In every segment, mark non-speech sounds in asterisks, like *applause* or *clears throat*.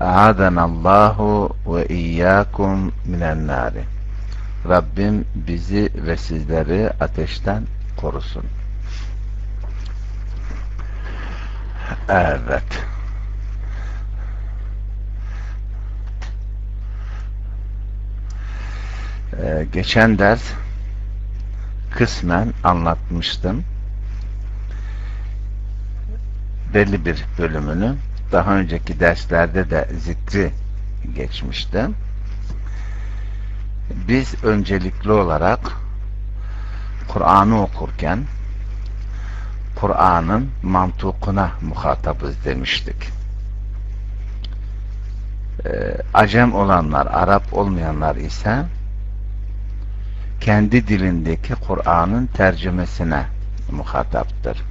Allahu ve iyyakum minen nari. Rabbim bizi ve sizleri ateşten korusun. Evet. Ee, geçen ders kısmen anlatmıştım. Belli bir bölümünü daha önceki derslerde de zikri geçmişti. Biz öncelikli olarak Kur'an'ı okurken Kur'an'ın mantukuna muhatabız demiştik. Ee, Acem olanlar, Arap olmayanlar ise kendi dilindeki Kur'an'ın tercümesine muhataptır.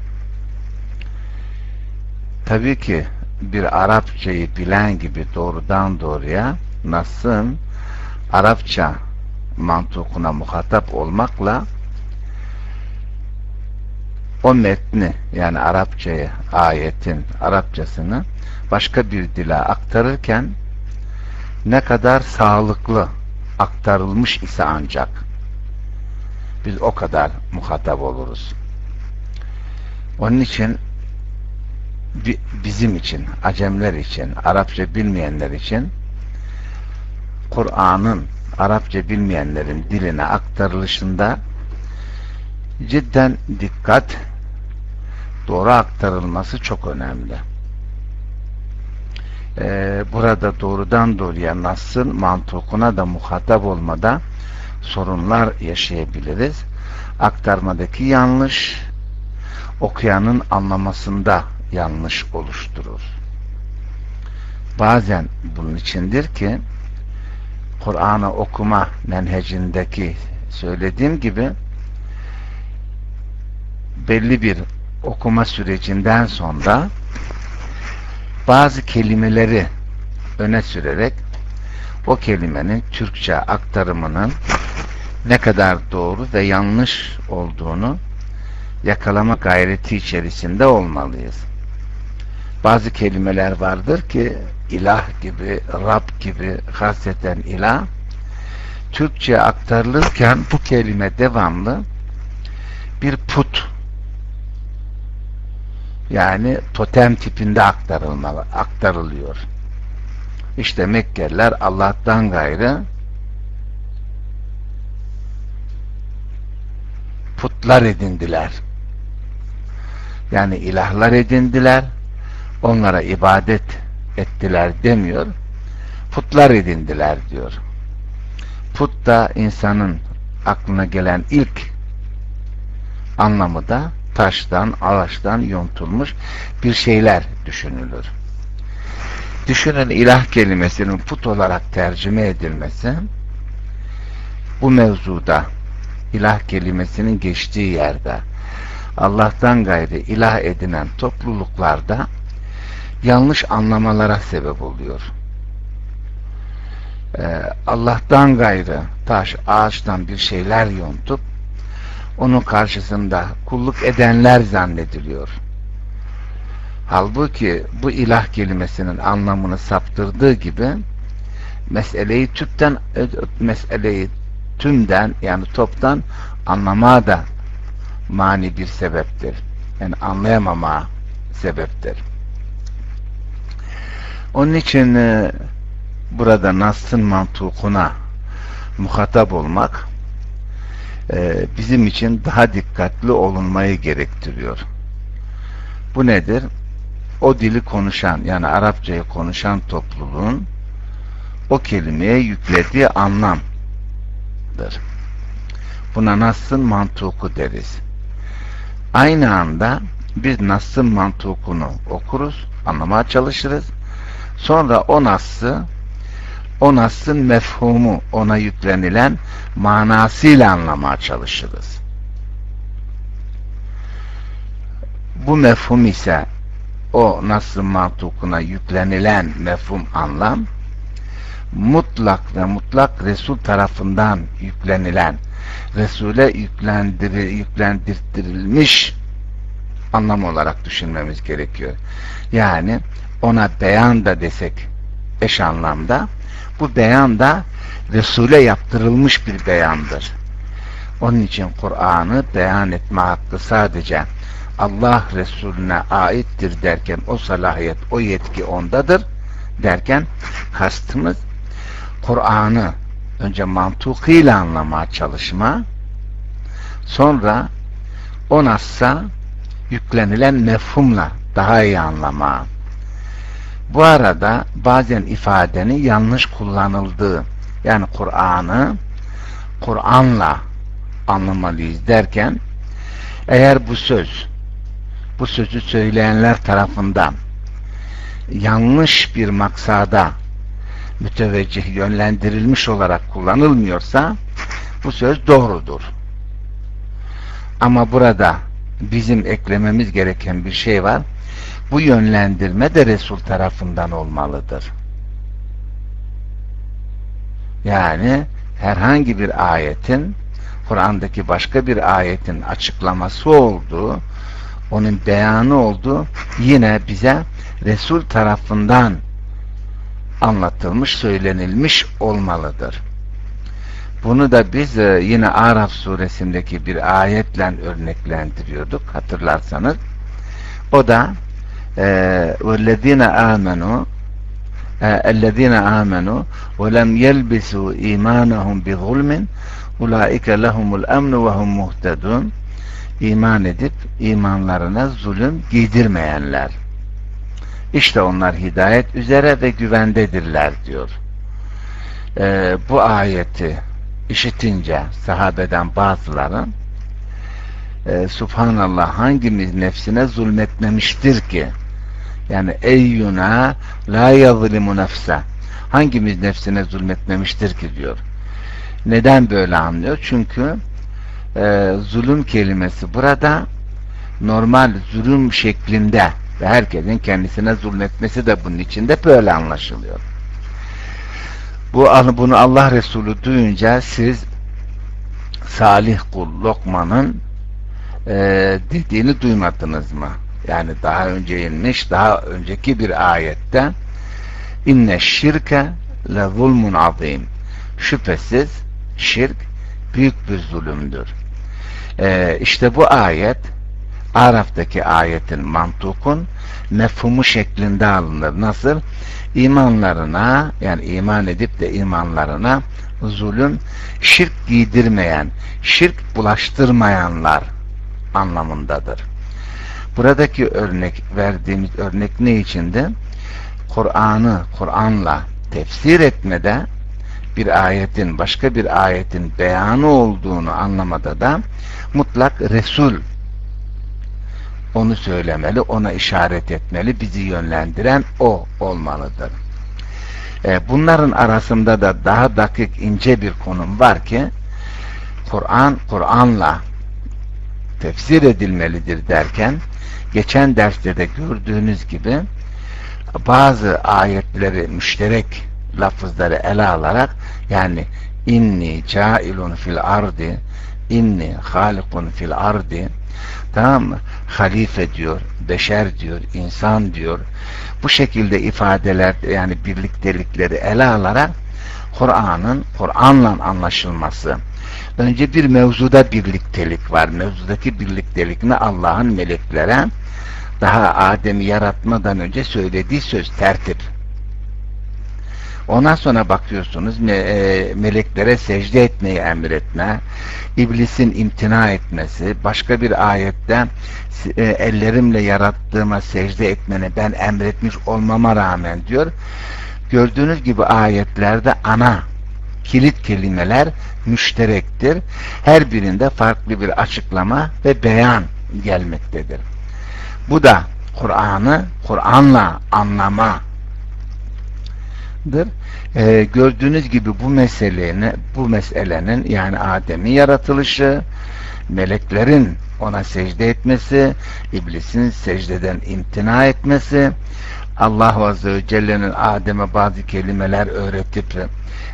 Tabii ki bir Arapçayı bilen gibi doğrudan doğruya Nas'ın Arapça mantukuna muhatap olmakla o metni yani Arapçayı, ayetin Arapçasını başka bir dile aktarırken ne kadar sağlıklı aktarılmış ise ancak biz o kadar muhatap oluruz. Onun için bizim için, Acemler için, Arapça bilmeyenler için Kur'an'ın Arapça bilmeyenlerin diline aktarılışında cidden dikkat doğru aktarılması çok önemli. Ee, burada doğrudan doğruya Nas'ın mantukuna da muhatap olmada sorunlar yaşayabiliriz. Aktarmadaki yanlış okuyanın anlamasında yanlış oluşturur. Bazen bunun içindir ki Kur'an'ı okuma menhecindeki söylediğim gibi belli bir okuma sürecinden sonra bazı kelimeleri öne sürerek o kelimenin Türkçe aktarımının ne kadar doğru ve yanlış olduğunu yakalama gayreti içerisinde olmalıyız bazı kelimeler vardır ki ilah gibi, Rab gibi hasreten ilah Türkçe aktarılırken bu kelime devamlı bir put yani totem tipinde aktarılmalı, aktarılıyor. İşte Mekkeliler Allah'tan gayrı putlar edindiler. Yani ilahlar edindiler onlara ibadet ettiler demiyor putlar edindiler diyor put da insanın aklına gelen ilk anlamı da taştan, ağaçtan yontulmuş bir şeyler düşünülür. Düşünün ilah kelimesinin put olarak tercüme edilmesi bu mevzuda ilah kelimesinin geçtiği yerde Allah'tan gayrı ilah edinen topluluklarda yanlış anlamalara sebep oluyor. Ee, Allah'tan gayrı taş, ağaçtan bir şeyler yontup onun karşısında kulluk edenler zannediliyor. Halbuki bu ilah kelimesinin anlamını saptırdığı gibi meseleyi tüpten meseleyi tümden yani toptan anlamaya da mani bir sebeptir. Yani anlayamama sebeptir. Onun için e, burada Nas'ın mantukuna muhatap olmak e, bizim için daha dikkatli olunmayı gerektiriyor. Bu nedir? O dili konuşan yani Arapçayı konuşan topluluğun o kelimeye yüklediği anlamdır. Buna Nas'ın mantuku deriz. Aynı anda biz Nas'ın mantukunu okuruz, anlamaya çalışırız. Sonra o Nas'ı o Nas'ın mefhumu, ona yüklenilen manasıyla anlamaya çalışırız. Bu mefhum ise o Nas'ın mantukuna yüklenilen mefhum anlam mutlak ve mutlak Resul tarafından yüklenilen Resul'e yüklendir yüklendirtilmiş anlam olarak düşünmemiz gerekiyor. Yani ona beyan da desek eş anlamda bu beyan da Resul'e yaptırılmış bir beyandır. Onun için Kur'an'ı beyan etme hakkı sadece Allah Resulüne aittir derken o salahiyet, o yetki ondadır derken kastımız Kur'an'ı önce mantukıyla anlamaya çalışma sonra o nassa yüklenilen mefhumla daha iyi anlama. Bu arada bazen ifadenin yanlış kullanıldığı yani Kur'an'ı Kur'an'la anlamalıyız derken eğer bu söz bu sözü söyleyenler tarafından yanlış bir maksada müteveccih yönlendirilmiş olarak kullanılmıyorsa bu söz doğrudur. Ama burada bizim eklememiz gereken bir şey var. Bu yönlendirme de Resul tarafından olmalıdır. Yani herhangi bir ayetin Kur'an'daki başka bir ayetin açıklaması olduğu, onun beyanı olduğu yine bize Resul tarafından anlatılmış, söylenilmiş olmalıdır. Bunu da biz e, yine Araf suresindeki bir ayetle örneklendiriyorduk hatırlarsanız. O da وَالَّذ۪ينَ آمَنُوا اَلَّذ۪ينَ آمَنُوا وَلَمْ يَلْبِسُوا اِيمَانَهُمْ بِظُلْمٍ اُولَٰئِكَ لَهُمُ الْاَمْنُ وَهُمْ مُهْتَدُونَ İman edip imanlarına zulüm giydirmeyenler. İşte onlar hidayet üzere ve güvendedirler diyor. Ee, bu ayeti işitince sahabeden bazıların e, Subhanallah hangimiz nefsine zulmetmemiştir ki yani eyyuna la yazlimu nefse hangimiz nefsine zulmetmemiştir ki diyor. Neden böyle anlıyor? Çünkü e, zulüm kelimesi burada normal zulüm şeklinde ve herkesin kendisine zulmetmesi de bunun içinde böyle anlaşılıyor. Bu bunu Allah Resulü duyunca siz Salih kul Lokman'ın e, dediğini duymadınız mı? Yani daha önce inmiş, daha önceki bir ayette inne şirke le zulmun azim şüphesiz şirk büyük bir zulümdür. Ee, işte bu ayet Araf'taki ayetin mantukun mefhumu şeklinde alınır. Nasıl? İmanlarına yani iman edip de imanlarına zulüm şirk giydirmeyen, şirk bulaştırmayanlar anlamındadır. Buradaki örnek verdiğimiz örnek ne içinde? Kur'an'ı Kur'an'la tefsir etmede bir ayetin başka bir ayetin beyanı olduğunu anlamada da mutlak Resul onu söylemeli, ona işaret etmeli, bizi yönlendiren o olmalıdır. E, bunların arasında da daha dakik ince bir konum var ki Kur'an, Kur'an'la tefsir edilmelidir derken geçen derste de gördüğünüz gibi bazı ayetleri müşterek lafızları ele alarak yani inni cailun fil ardi inni halikun fil ardi tamam mı? Halife diyor, beşer diyor, insan diyor. Bu şekilde ifadeler yani birliktelikleri ele alarak Kur'an'ın Kur'an'la anlaşılması. Önce bir mevzuda birliktelik var. Mevzudaki birliktelik ne? Allah'ın meleklere daha Adem'i yaratmadan önce söylediği söz tertip. Ondan sonra bakıyorsunuz me e, meleklere secde etmeyi emretme, iblisin imtina etmesi, başka bir ayette e, ellerimle yarattığıma secde etmeni ben emretmiş olmama rağmen diyor. Gördüğünüz gibi ayetlerde ana kilit kelimeler müşterektir. Her birinde farklı bir açıklama ve beyan gelmektedir. Bu da Kur'an'ı Kur'an'la anlamadır. Ee, gördüğünüz gibi bu meselenin bu meselenin yani Adem'in yaratılışı, meleklerin ona secde etmesi, iblisin secdeden imtina etmesi, Allah Azze ve Celle'nin Adem'e bazı kelimeler öğretip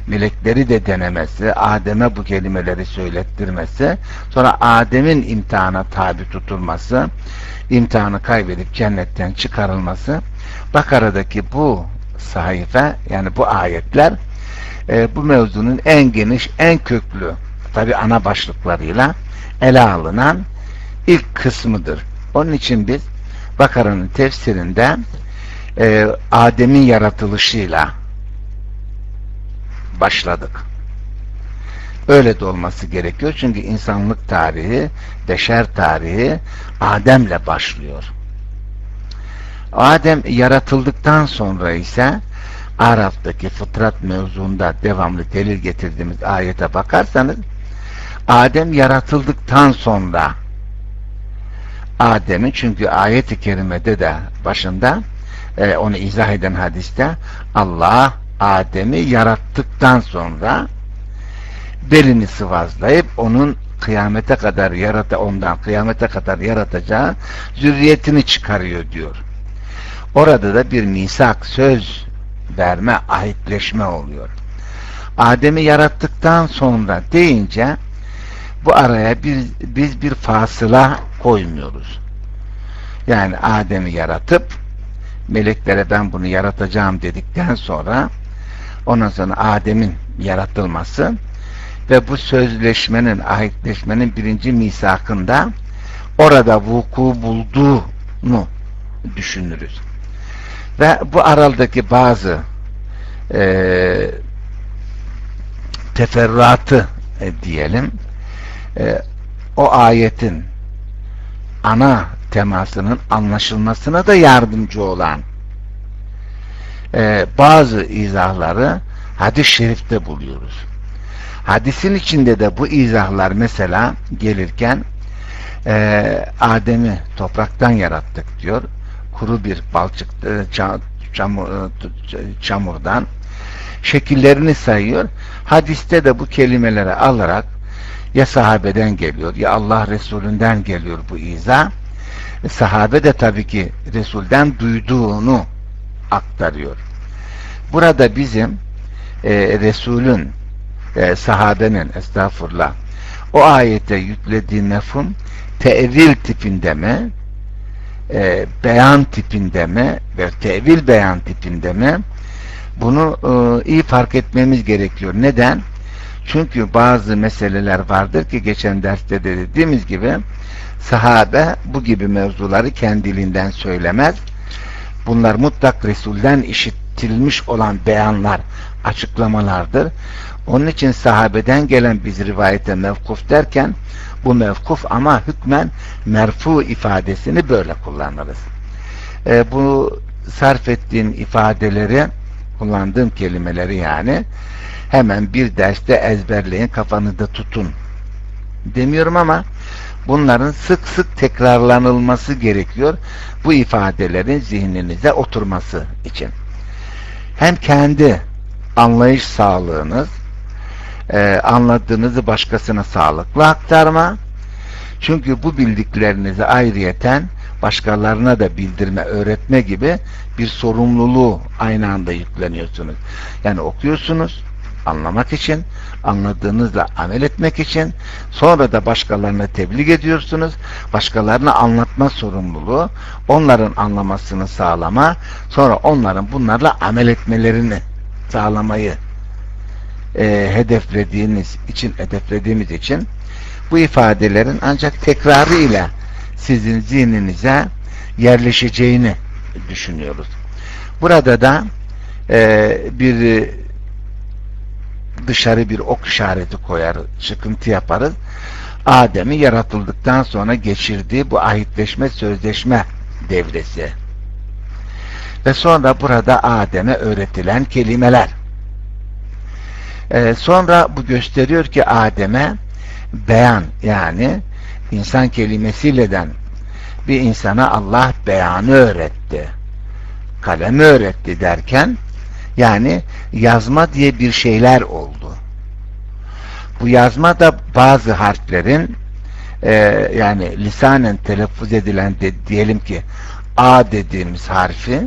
melekleri de denemesi, Adem'e bu kelimeleri söylettirmesi, sonra Adem'in imtihana tabi tutulması, imtihanı kaybedip cennetten çıkarılması, Bakara'daki bu sayfa, yani bu ayetler, e, bu mevzunun en geniş, en köklü, tabi ana başlıklarıyla ele alınan ilk kısmıdır. Onun için biz Bakara'nın tefsirinde e, Adem'in yaratılışıyla başladık. Öyle de olması gerekiyor. Çünkü insanlık tarihi, beşer tarihi Adem'le başlıyor. Adem yaratıldıktan sonra ise Araf'taki fıtrat mevzunda devamlı delil getirdiğimiz ayete bakarsanız Adem yaratıldıktan sonra Adem'in çünkü ayet-i kerimede de başında e, onu izah eden hadiste Allah Adem'i yarattıktan sonra belini sıvazlayıp onun kıyamete kadar yarata ondan kıyamete kadar yaratacağı zürriyetini çıkarıyor diyor. Orada da bir misak söz verme, ahitleşme oluyor. Adem'i yarattıktan sonra deyince bu araya biz, biz bir fasıla koymuyoruz. Yani Adem'i yaratıp meleklere ben bunu yaratacağım dedikten sonra ondan sonra Adem'in yaratılması ve bu sözleşmenin, ahitleşmenin birinci misakında orada vuku bulduğunu düşünürüz. Ve bu araldaki bazı e, teferruatı e, diyelim e, o ayetin ana temasının anlaşılmasına da yardımcı olan e, bazı izahları hadis-i şerifte buluyoruz. Hadisin içinde de bu izahlar mesela gelirken e, Adem'i topraktan yarattık diyor. Kuru bir balçık e, çamur, e, çamurdan şekillerini sayıyor. Hadiste de bu kelimeleri alarak ya sahabeden geliyor ya Allah Resulünden geliyor bu izah. Sahabe de tabii ki Resul'den duyduğunu aktarıyor. Burada bizim e, Resul'ün e, sahabenin estağfurullah o ayete yüklediği mefhum tevil tipinde mi e, beyan tipinde mi ve tevil beyan tipinde mi bunu e, iyi fark etmemiz gerekiyor. Neden? Çünkü bazı meseleler vardır ki geçen derste de dediğimiz gibi sahabe bu gibi mevzuları kendiliğinden söylemez. Bunlar mutlak Resul'den işitilmiş olan beyanlar, açıklamalardır. Onun için sahabeden gelen biz rivayete mevkuf derken bu mevkuf ama hükmen merfu ifadesini böyle kullanırız. E, bu sarf ettiğim ifadeleri kullandığım kelimeleri yani hemen bir derste ezberleyin kafanızda tutun. Demiyorum ama bunların sık sık tekrarlanılması gerekiyor. Bu ifadelerin zihninize oturması için. Hem kendi anlayış sağlığınız e, anladığınızı başkasına sağlıklı aktarma. Çünkü bu bildiklerinizi ayrıyeten başkalarına da bildirme, öğretme gibi bir sorumluluğu aynı anda yükleniyorsunuz. Yani okuyorsunuz, anlamak için, anladığınızla amel etmek için, sonra da başkalarına tebliğ ediyorsunuz, başkalarına anlatma sorumluluğu, onların anlamasını sağlama, sonra onların bunlarla amel etmelerini sağlamayı e, hedeflediğiniz için, hedeflediğimiz için bu ifadelerin ancak tekrarı ile sizin zihninize yerleşeceğini düşünüyoruz. Burada da e, bir dışarı bir ok işareti koyar, çıkıntı yaparız. Adem'i yaratıldıktan sonra geçirdiği bu ahitleşme, sözleşme devresi. Ve sonra burada Adem'e öğretilen kelimeler. Ee, sonra bu gösteriyor ki Adem'e beyan yani insan kelimesiyle den bir insana Allah beyanı öğretti. Kalemi öğretti derken yani yazma diye bir şeyler oldu. Bu yazma da bazı harflerin e, yani lisanen telaffuz edilen de, diyelim ki A dediğimiz harfi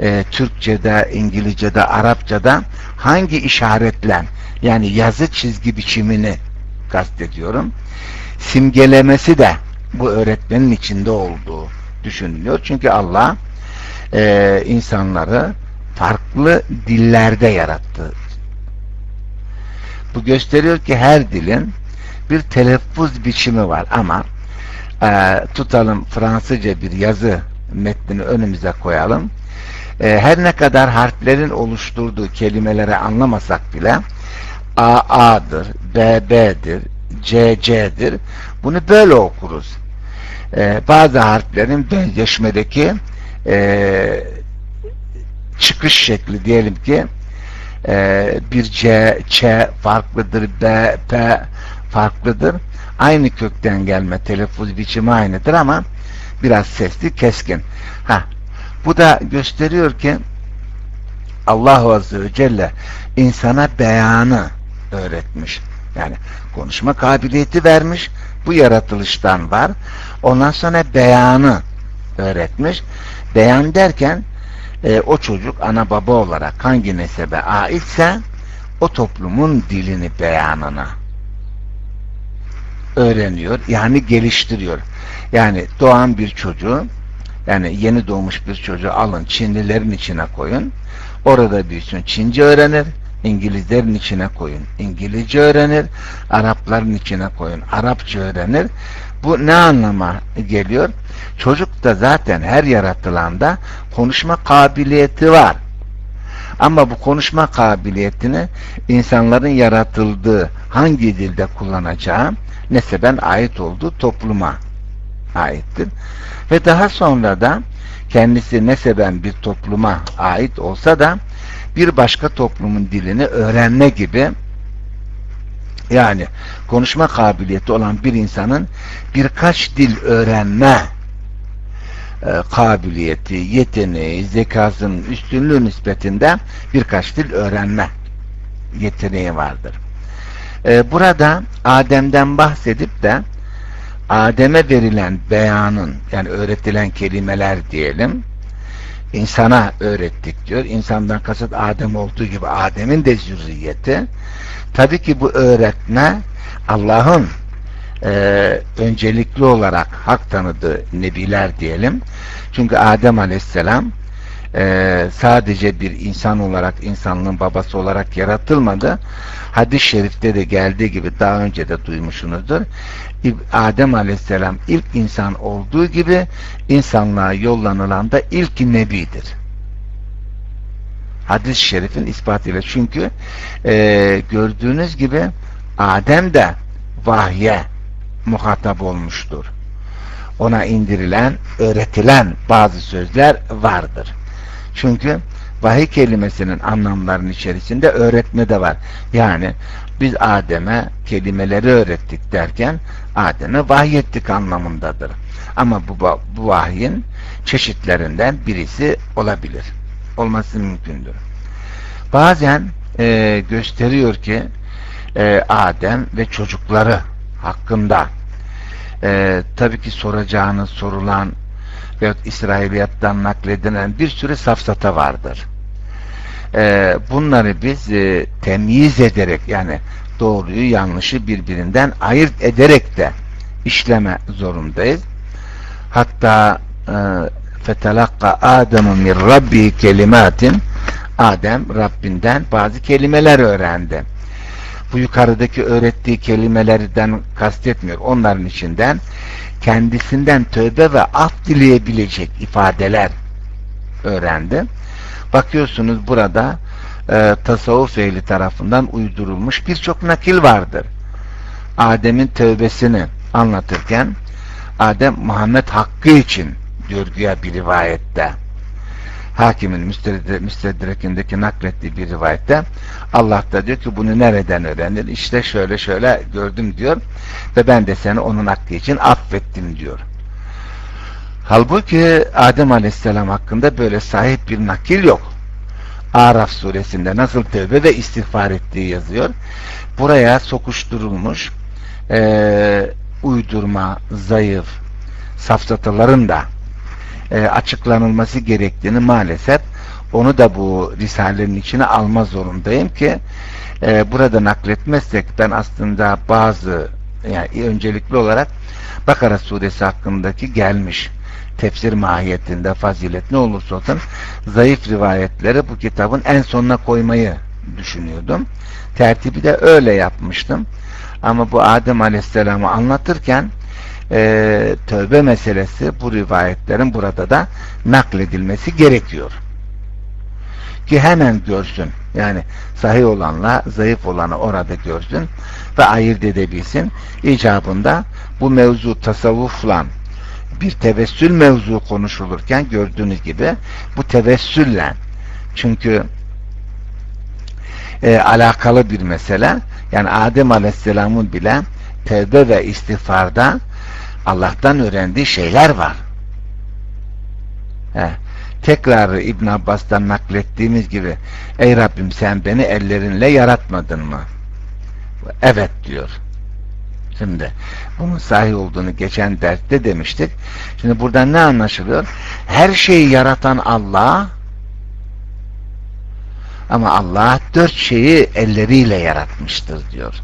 e, Türkçe'de, İngilizce'de, Arapça'da hangi işaretle yani yazı çizgi biçimini kastediyorum. Simgelemesi de bu öğretmenin içinde olduğu düşünülüyor. Çünkü Allah e, insanları farklı dillerde yarattı. Bu gösteriyor ki her dilin bir telaffuz biçimi var ama e, tutalım Fransızca bir yazı metnini önümüze koyalım. E, her ne kadar harflerin oluşturduğu kelimeleri anlamasak bile A A'dır, B B'dir, C C'dir. Bunu böyle okuruz. E, bazı harflerin benzeşmedeki e, çıkış şekli diyelim ki e, bir C, Ç farklıdır, B, P farklıdır. Aynı kökten gelme telaffuz biçimi aynıdır ama biraz sesli, keskin. Ha, bu da gösteriyor ki Allah Azze ve Celle insana beyanı öğretmiş. Yani konuşma kabiliyeti vermiş. Bu yaratılıştan var. Ondan sonra beyanı öğretmiş. Beyan derken e, o çocuk ana baba olarak hangi nesebe aitse o toplumun dilini beyanına öğreniyor. Yani geliştiriyor. Yani doğan bir çocuğu yani yeni doğmuş bir çocuğu alın Çinlilerin içine koyun. Orada büyüsün. Çince öğrenir. İngilizlerin içine koyun. İngilizce öğrenir. Arapların içine koyun. Arapça öğrenir. Bu ne anlama geliyor? Çocuk da zaten her yaratılanda konuşma kabiliyeti var. Ama bu konuşma kabiliyetini insanların yaratıldığı hangi dilde kullanacağı neseben ait olduğu topluma aittir. Ve daha sonra da kendisi neseben bir topluma ait olsa da bir başka toplumun dilini öğrenme gibi yani konuşma kabiliyeti olan bir insanın birkaç dil öğrenme e, kabiliyeti, yeteneği, zekasının üstünlüğü nispetinde birkaç dil öğrenme yeteneği vardır. E, burada Adem'den bahsedip de Adem'e verilen beyanın yani öğretilen kelimeler diyelim insana öğrettik diyor. İnsandan kasıt Adem olduğu gibi Adem'in de zürriyeti. Tabii ki bu öğretme Allah'ın e, öncelikli olarak hak tanıdığı nebiler diyelim. Çünkü Adem aleyhisselam e, sadece bir insan olarak insanlığın babası olarak yaratılmadı. Hadis-i şerifte de geldiği gibi daha önce de duymuşsunuzdur. Adem aleyhisselam ilk insan olduğu gibi insanlığa yollanılan da ilk nebidir. Hadis-i şerifin ispatıyla çünkü e, gördüğünüz gibi Adem de vahye muhatap olmuştur. Ona indirilen, öğretilen bazı sözler vardır. Çünkü vahiy kelimesinin anlamlarının içerisinde öğretme de var. Yani biz Adem'e kelimeleri öğrettik derken Adem'e vahyettik anlamındadır. Ama bu, bu vahyin çeşitlerinden birisi olabilir. Olması mümkündür. Bazen e, gösteriyor ki e, Adem ve çocukları hakkında e, tabii ki soracağını sorulan veyahut İsrailiyattan nakledilen bir sürü safsata vardır. E, bunları biz e, temyiz ederek yani doğruyu yanlışı birbirinden ayırt ederek de işleme zorundayız. Hatta e, fetelakka Adem'u min Rabbi kelimatin Adem Rabbinden bazı kelimeler öğrendi. Bu yukarıdaki öğrettiği kelimelerden kastetmiyor. Onların içinden kendisinden tövbe ve af dileyebilecek ifadeler öğrendi. Bakıyorsunuz burada e, tasavvuf ehli tarafından uydurulmuş birçok nakil vardır. Adem'in tövbesini anlatırken Adem Muhammed hakkı için diyor bir rivayette hakimin müstedrekindeki naklettiği bir rivayette Allah da diyor ki bunu nereden öğrendin? İşte şöyle şöyle gördüm diyor ve ben de seni onun hakkı için affettim diyor. Halbuki Adem Aleyhisselam hakkında böyle sahip bir nakil yok. Araf suresinde nasıl tövbe ve istiğfar ettiği yazıyor. Buraya sokuşturulmuş e, uydurma, zayıf safsataların da e, açıklanılması gerektiğini maalesef onu da bu risalenin içine alma zorundayım ki e, burada nakletmezsek ben aslında bazı yani öncelikli olarak Bakara suresi hakkındaki gelmiş tefsir mahiyetinde fazilet ne olursa olsun zayıf rivayetleri bu kitabın en sonuna koymayı düşünüyordum. Tertibi de öyle yapmıştım. Ama bu Adem Aleyhisselam'ı anlatırken e, tövbe meselesi bu rivayetlerin burada da nakledilmesi gerekiyor. Ki hemen görsün. Yani sahih olanla zayıf olanı orada görsün ve ayırt edebilsin. İcabında bu mevzu tasavvufla bir tevessül mevzu konuşulurken gördüğünüz gibi bu tevessülle çünkü e, alakalı bir mesele yani Adem Aleyhisselam'ın bile tevbe ve istiğfarda Allah'tan öğrendiği şeyler var. He. Tekrar İbn Abbas'tan naklettiğimiz gibi Ey Rabbim sen beni ellerinle yaratmadın mı? Evet diyor. Şimdi bunun sahih olduğunu geçen derste demiştik. Şimdi buradan ne anlaşılıyor? Her şeyi yaratan Allah ama Allah dört şeyi elleriyle yaratmıştır diyor.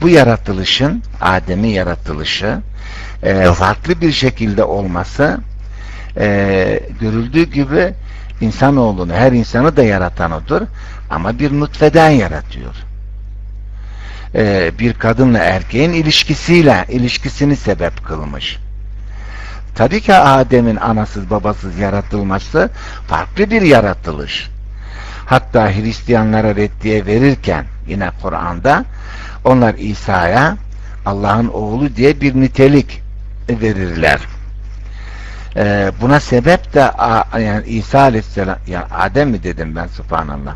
Bu yaratılışın, Adem'in yaratılışı e, farklı bir şekilde olması e, görüldüğü gibi insanoğlunu, her insanı da yaratan odur ama bir nutfeden yaratıyor. E, bir kadınla erkeğin ilişkisiyle ilişkisini sebep kılmış. Tabii ki Adem'in anasız babasız yaratılması farklı bir yaratılış. Hatta Hristiyanlara reddiye verirken yine Kur'an'da onlar İsa'ya Allah'ın oğlu diye bir nitelik verirler. Ee, buna sebep de yani İsa Aleyhisselam yani Adem mi dedim ben subhanallah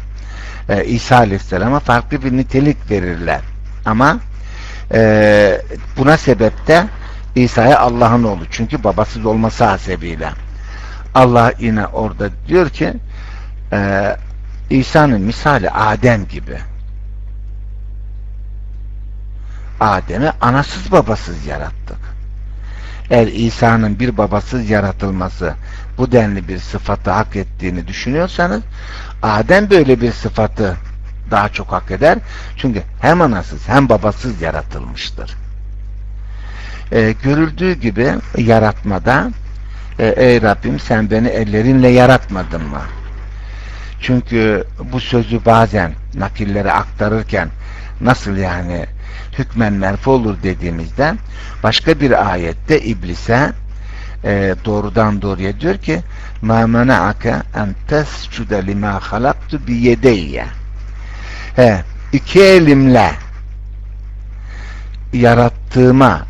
ee, İsa Aleyhisselam'a farklı bir nitelik verirler. Ama e, buna sebep de İsa'ya Allah'ın oğlu. Çünkü babasız olması hasebiyle. Allah yine orada diyor ki e, İsa'nın misali Adem gibi. Adem'i anasız babasız yarattık. Eğer İsa'nın bir babasız yaratılması bu denli bir sıfatı hak ettiğini düşünüyorsanız Adem böyle bir sıfatı daha çok hak eder. Çünkü hem anasız hem babasız yaratılmıştır. Ee, görüldüğü gibi yaratmada e, ey Rabbim sen beni ellerinle yaratmadın mı? Çünkü bu sözü bazen nakillere aktarırken nasıl yani hükmen merfu olur dediğimizde başka bir ayette iblise e, doğrudan doğruya diyor ki ma mena'ake en tescude lima halaktu bi yedeyye he, iki elimle yarattığıma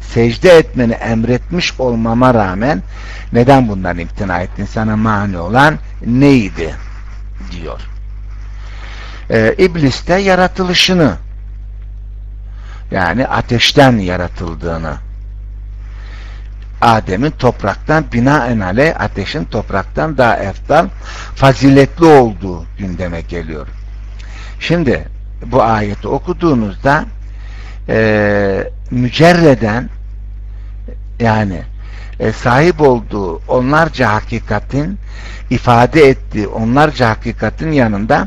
secde etmeni emretmiş olmama rağmen neden bundan imtina ettin? Sana mani olan neydi? diyor. Ee, İblis de yaratılışını yani ateşten yaratıldığını Adem'in topraktan binaen aleyh ateşin topraktan daha eftal faziletli olduğu gündeme geliyor. Şimdi bu ayeti okuduğunuzda e, mücerreden yani e, sahip olduğu onlarca hakikatin ifade ettiği onlarca hakikatin yanında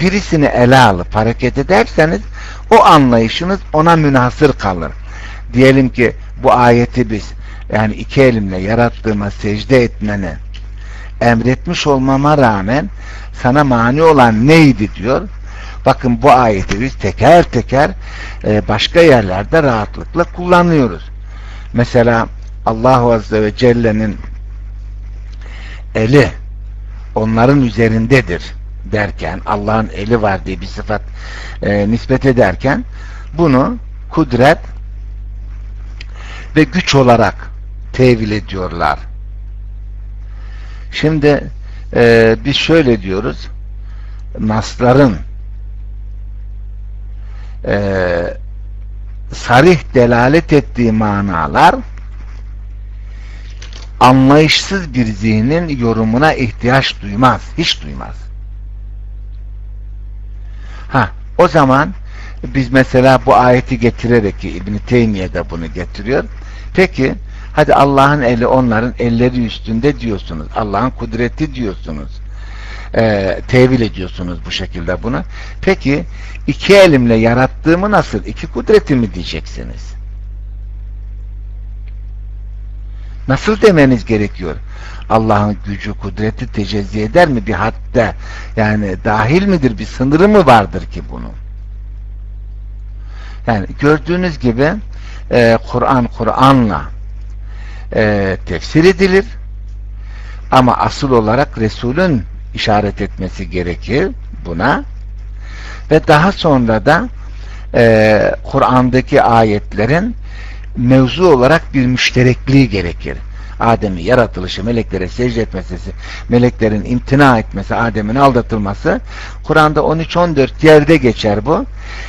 birisini ele alıp hareket ederseniz o anlayışınız ona münasır kalır. Diyelim ki bu ayeti biz yani iki elimle yarattığıma secde etmeni emretmiş olmama rağmen sana mani olan neydi diyor. Bakın bu ayeti biz teker teker e, başka yerlerde rahatlıkla kullanıyoruz. Mesela Allahu Azze ve Celle'nin eli onların üzerindedir derken Allah'ın eli var diye bir sıfat e, nispet ederken bunu kudret ve güç olarak tevil ediyorlar. Şimdi e, biz şöyle diyoruz nasların e, sarih delalet ettiği manalar anlayışsız bir zihnin yorumuna ihtiyaç duymaz. Hiç duymaz. Ha, o zaman biz mesela bu ayeti getirerek ki İbn Teymiye de bunu getiriyor. Peki hadi Allah'ın eli onların elleri üstünde diyorsunuz. Allah'ın kudreti diyorsunuz. Ee, tevil ediyorsunuz bu şekilde bunu. Peki iki elimle yarattığımı nasıl? iki kudretimi diyeceksiniz. Nasıl demeniz gerekiyor? Allah'ın gücü, kudreti tecezzi eder mi bir hatta? Yani dahil midir? Bir sınırı mı vardır ki bunun? Yani gördüğünüz gibi e, Kur'an Kur'an'la e, tefsir edilir ama asıl olarak Resul'ün işaret etmesi gerekir buna ve daha sonra da e, Kur'an'daki ayetlerin mevzu olarak bir müşterekliği gerekir. Adem'i yaratılışı, meleklere secde etmesi, meleklerin imtina etmesi, Adem'in aldatılması Kur'an'da 13-14 yerde geçer bu.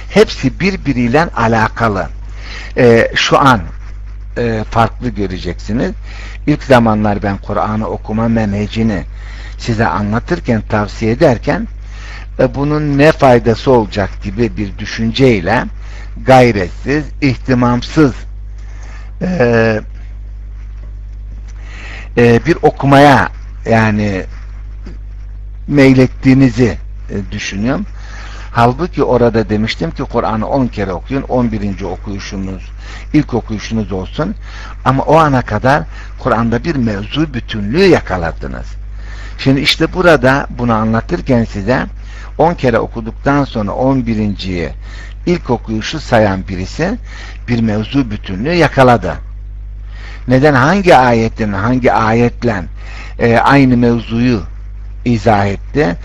Hepsi birbiriyle alakalı. Ee, şu an e, farklı göreceksiniz. İlk zamanlar ben Kur'an'ı okuma menhecini size anlatırken, tavsiye ederken e, bunun ne faydası olacak gibi bir düşünceyle gayretsiz, ihtimamsız e, e, bir okumaya yani meylettiğinizi e, düşünüyorum. Halbuki orada demiştim ki Kur'an'ı 10 kere okuyun, 11. okuyuşunuz, ilk okuyuşunuz olsun. Ama o ana kadar Kur'an'da bir mevzu bütünlüğü yakaladınız. Şimdi işte burada bunu anlatırken size 10 kere okuduktan sonra 11.yi ilk okuyuşu sayan birisi bir mevzu bütünlüğü yakaladı. Neden hangi ayetin hangi ayetle e, aynı mevzuyu izah etti?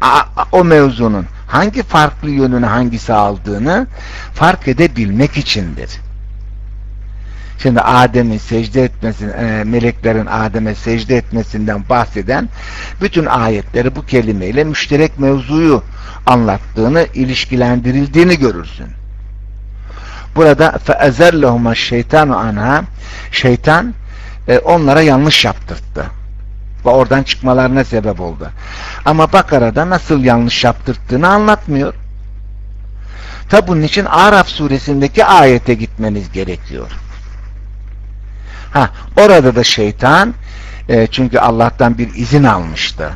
A, a, o mevzunun hangi farklı yönünü hangisi aldığını fark edebilmek içindir. Şimdi Adem'in secde etmesi, e, meleklerin Adem'e secde etmesinden bahseden bütün ayetleri bu kelimeyle müşterek mevzuyu anlattığını, ilişkilendirildiğini görürsün. Burada فَاَزَرْلَهُمَا şeytanu anha Şeytan e, onlara yanlış yaptırttı. Ve oradan çıkmalarına sebep oldu. Ama Bakara'da nasıl yanlış yaptırttığını anlatmıyor. Tabi bunun için Araf suresindeki ayete gitmeniz gerekiyor. Ha, orada da şeytan e, çünkü Allah'tan bir izin almıştı.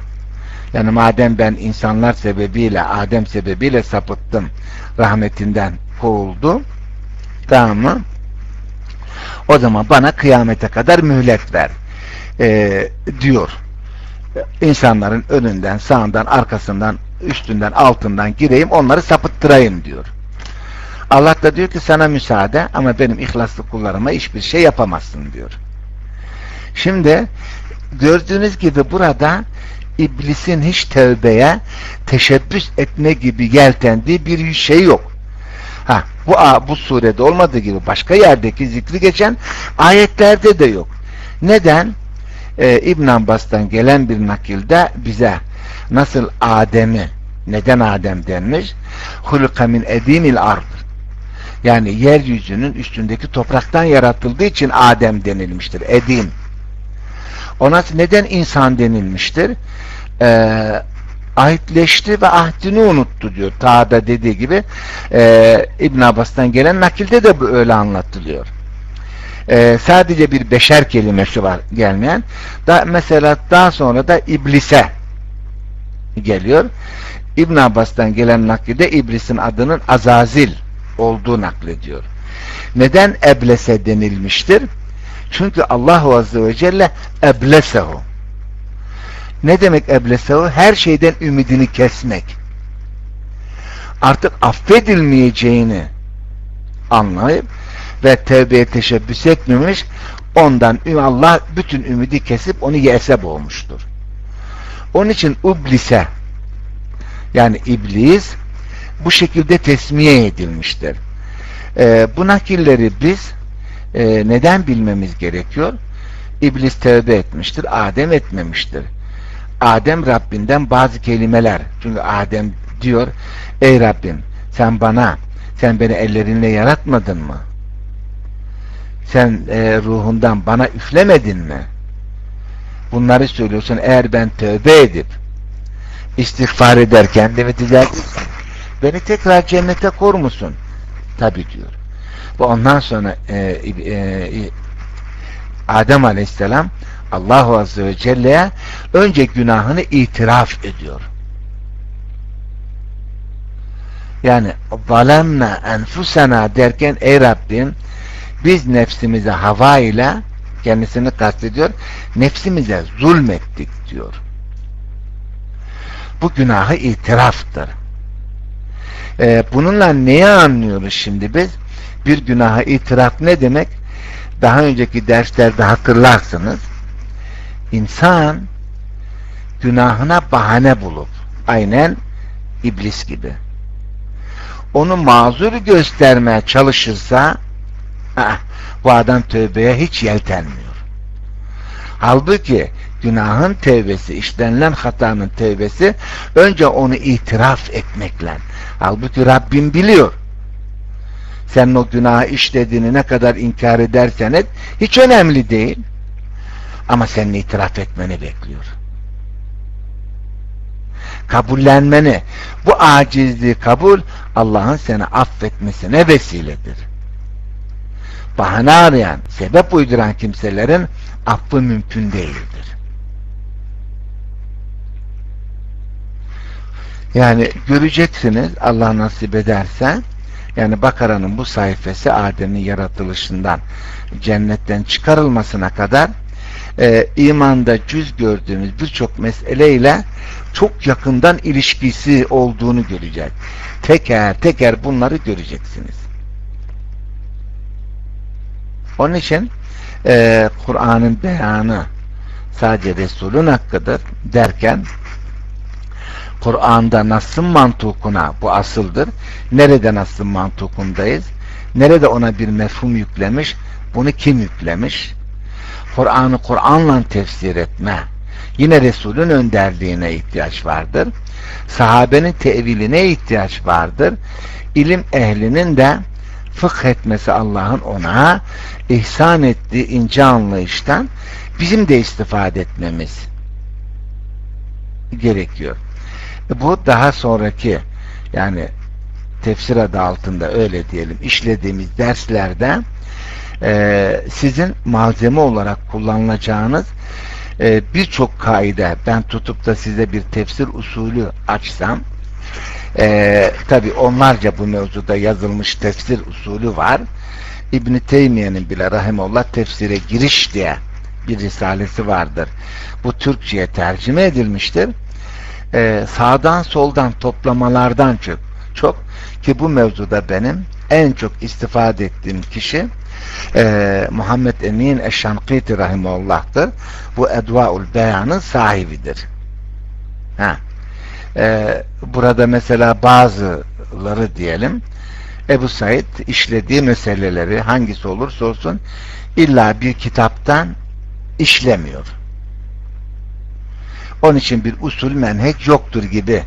Yani madem ben insanlar sebebiyle, Adem sebebiyle sapıttım, rahmetinden kovuldu, tamam mı? O zaman bana kıyamete kadar mühlet ver e, diyor. İnsanların önünden, sağından, arkasından, üstünden, altından gireyim, onları sapıttırayım diyor. Allah da diyor ki sana müsaade ama benim ihlaslı kullarıma hiçbir şey yapamazsın diyor. Şimdi gördüğünüz gibi burada iblisin hiç tövbeye teşebbüs etme gibi yeltendiği bir şey yok. Ha, bu bu surede olmadığı gibi başka yerdeki zikri geçen ayetlerde de yok. Neden? Ee, İbn Abbas'tan gelen bir nakilde bize nasıl Adem'i neden Adem denmiş? Hulka min edinil ard. Yani yeryüzünün üstündeki topraktan yaratıldığı için Adem denilmiştir. Edin. Ona neden insan denilmiştir? Ee, ahitleşti ve ahdini unuttu diyor. Ta'da dediği gibi e, İbn Abbas'tan gelen nakilde de bu öyle anlatılıyor. E, sadece bir beşer kelimesi var gelmeyen. Da, mesela daha sonra da iblise geliyor. İbn Abbas'tan gelen nakilde iblisin adının Azazil olduğu naklediyor. Neden eblese denilmiştir? Çünkü Allah Azze ve Celle eblesehu ne demek eblesehu? Her şeyden ümidini kesmek. Artık affedilmeyeceğini anlayıp ve tevbeye teşebbüs etmemiş ondan Allah bütün ümidi kesip onu yese boğmuştur. Onun için ublise Yani iblis bu şekilde tesmiye edilmiştir. E, bu nakilleri biz e, neden bilmemiz gerekiyor? İblis tövbe etmiştir, Adem etmemiştir. Adem Rabbinden bazı kelimeler. Çünkü Adem diyor, ey Rabbim sen bana, sen beni ellerinle yaratmadın mı? Sen e, ruhundan bana üflemedin mi? Bunları söylüyorsun. Eğer ben tövbe edip istiğfar eder kendimi düzeltirsen beni tekrar cennete kor musun? Tabi diyor. Ve ondan sonra e, e, Adem Aleyhisselam Allahu Azze ve Celle'ye önce günahını itiraf ediyor. Yani zalemna enfusena derken ey Rabbim biz nefsimize hava ile kendisini kastediyor nefsimize zulmettik diyor. Bu günahı itiraftır. Ee, bununla neyi anlıyoruz şimdi biz? Bir günahı itiraf ne demek? Daha önceki derslerde hatırlarsınız. İnsan günahına bahane bulup aynen iblis gibi onu mazur göstermeye çalışırsa ah, bu adam tövbeye hiç yeltenmiyor. Halbuki günahın tevbesi, işlenilen hatanın tevbesi önce onu itiraf etmekle. Halbuki Rabbim biliyor. Sen o günahı işlediğini ne kadar inkar edersen et, hiç önemli değil. Ama senin itiraf etmeni bekliyor. Kabullenmeni, bu acizliği kabul, Allah'ın seni affetmesine vesiledir. Bahane arayan, sebep uyduran kimselerin affı mümkün değildir. Yani göreceksiniz Allah nasip ederse yani Bakara'nın bu sayfası Adem'in yaratılışından cennetten çıkarılmasına kadar e, imanda cüz gördüğümüz birçok meseleyle çok yakından ilişkisi olduğunu göreceğiz. Teker teker bunları göreceksiniz. Onun için e, Kur'an'ın beyanı sadece Resul'ün hakkıdır derken Kur'an'da nasıl mantukuna bu asıldır. Nerede nasıl mantukundayız? Nerede ona bir mefhum yüklemiş? Bunu kim yüklemiş? Kur'an'ı Kur'an'la tefsir etme. Yine Resul'ün önderliğine ihtiyaç vardır. Sahabenin teviline ihtiyaç vardır. İlim ehlinin de fıkh etmesi Allah'ın ona ihsan ettiği ince anlayıştan bizim de istifade etmemiz gerekiyor. Bu daha sonraki yani tefsir adı altında öyle diyelim işlediğimiz derslerde e, sizin malzeme olarak kullanılacağınız e, birçok kaide ben tutup da size bir tefsir usulü açsam e, tabi onlarca bu mevzuda yazılmış tefsir usulü var İbn-i Teymiye'nin bile rahimullah tefsire giriş diye bir risalesi vardır. Bu Türkçe'ye tercüme edilmiştir. Ee, sağdan soldan toplamalardan çok, çok ki bu mevzuda benim en çok istifade ettiğim kişi e, Muhammed Emin Eşşankiti Rahimullah'tır. Bu Edvaul Beyan'ın sahibidir. Ha. E, burada mesela bazıları diyelim Ebu Said işlediği meseleleri hangisi olursa olsun illa bir kitaptan işlemiyor. Onun için bir usul menheç yoktur gibi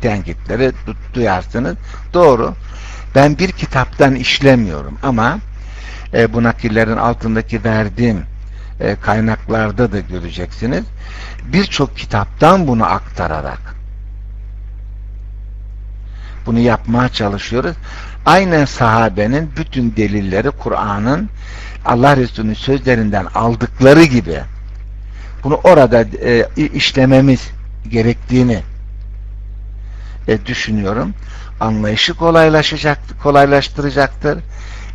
tenkitleri duyarsınız. Doğru. Ben bir kitaptan işlemiyorum ama e, bu nakillerin altındaki verdiğim e, kaynaklarda da göreceksiniz. Birçok kitaptan bunu aktararak bunu yapmaya çalışıyoruz. Aynen sahabenin bütün delilleri Kur'an'ın Allah Resulü'nün sözlerinden aldıkları gibi bunu orada e, işlememiz gerektiğini e, düşünüyorum. Anlayışı kolaylaşacaktır, kolaylaştıracaktır.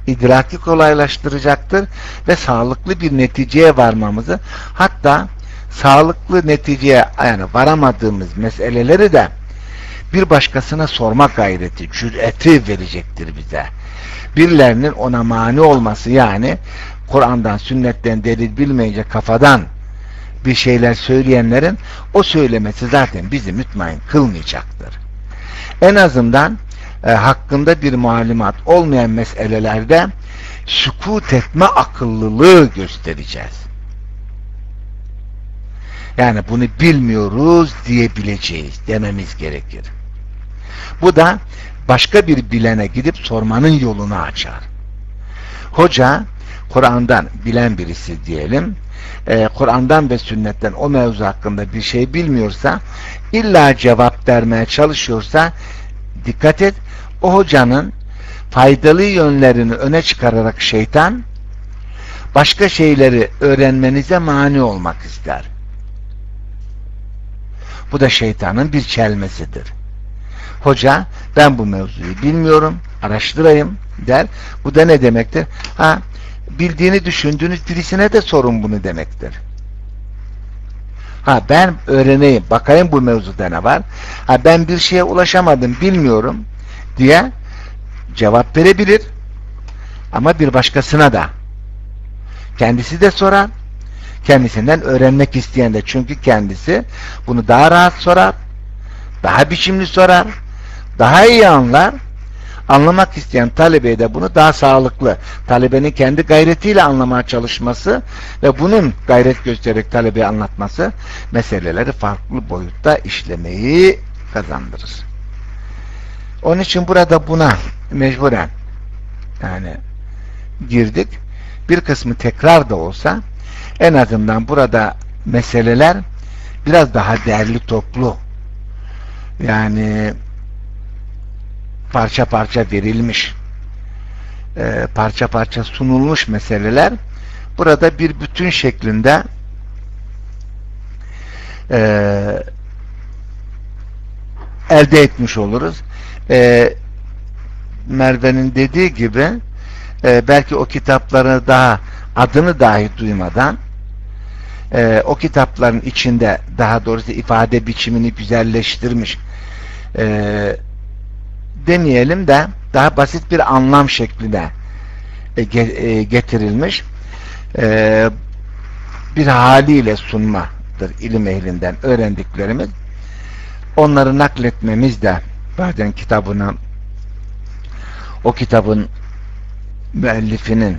idraki kolaylaştıracaktır ve sağlıklı bir neticeye varmamızı hatta sağlıklı neticeye yani varamadığımız meseleleri de bir başkasına sorma gayreti, cüreti verecektir bize. Birilerinin ona mani olması yani Kur'an'dan, sünnetten delil bilmeyince kafadan bir şeyler söyleyenlerin o söylemesi zaten bizi mütmain kılmayacaktır. En azından e, hakkında bir malumat olmayan meselelerde sükut etme akıllılığı göstereceğiz. Yani bunu bilmiyoruz diyebileceğiz, dememiz gerekir. Bu da başka bir bilene gidip sormanın yolunu açar. Hoca, Kur'an'dan bilen birisi diyelim, e, Kur'an'dan ve sünnetten o mevzu hakkında bir şey bilmiyorsa, illa cevap vermeye çalışıyorsa, dikkat et, o hocanın faydalı yönlerini öne çıkararak şeytan, başka şeyleri öğrenmenize mani olmak ister. Bu da şeytanın bir çelmesidir. Hoca ben bu mevzuyu bilmiyorum, araştırayım der. Bu da ne demektir? Ha, bildiğini düşündüğünüz birisine de sorun bunu demektir. Ha ben öğreneyim, bakayım bu mevzuda ne var. Ha ben bir şeye ulaşamadım, bilmiyorum diye cevap verebilir. Ama bir başkasına da kendisi de sorar. Kendisinden öğrenmek isteyen de çünkü kendisi bunu daha rahat sorar. Daha biçimli sorar. Daha iyi anlar. Anlamak isteyen talebeye de bunu daha sağlıklı, talebenin kendi gayretiyle anlamaya çalışması ve bunun gayret göstererek talebeye anlatması meseleleri farklı boyutta işlemeyi kazandırır. Onun için burada buna mecburen yani girdik. Bir kısmı tekrar da olsa en azından burada meseleler biraz daha değerli toplu yani parça parça verilmiş e, parça parça sunulmuş meseleler burada bir bütün şeklinde e, elde etmiş oluruz. E, Merve'nin dediği gibi e, belki o kitapları daha adını dahi duymadan e, o kitapların içinde daha doğrusu ifade biçimini güzelleştirmiş e, demeyelim de daha basit bir anlam şekline e, e, getirilmiş e, bir haliyle sunmadır ilim ehlinden öğrendiklerimiz. Onları nakletmemiz de bazen kitabını o kitabın müellifinin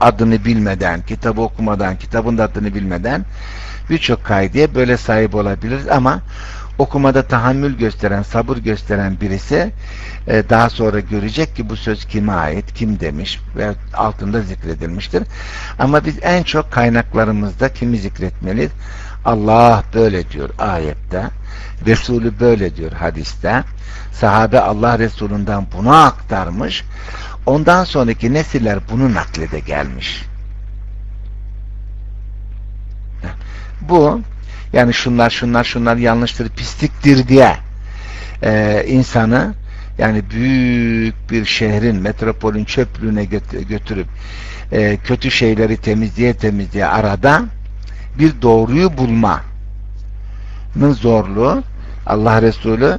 adını bilmeden, kitabı okumadan, kitabın adını bilmeden birçok kaydiye böyle sahip olabiliriz. Ama okumada tahammül gösteren, sabır gösteren birisi e, daha sonra görecek ki bu söz kime ait, kim demiş ve altında zikredilmiştir. Ama biz en çok kaynaklarımızda kimi zikretmeliyiz? Allah böyle diyor ayette, Resulü böyle diyor hadiste, sahabe Allah Resulünden bunu aktarmış, ondan sonraki nesiller bunu naklede gelmiş. Bu yani şunlar şunlar şunlar yanlıştır, pisliktir diye e, insanı yani büyük bir şehrin, metropolün çöplüğüne götürüp e, kötü şeyleri temizliğe temizliğe arada bir doğruyu bulmanın zorluğu Allah Resulü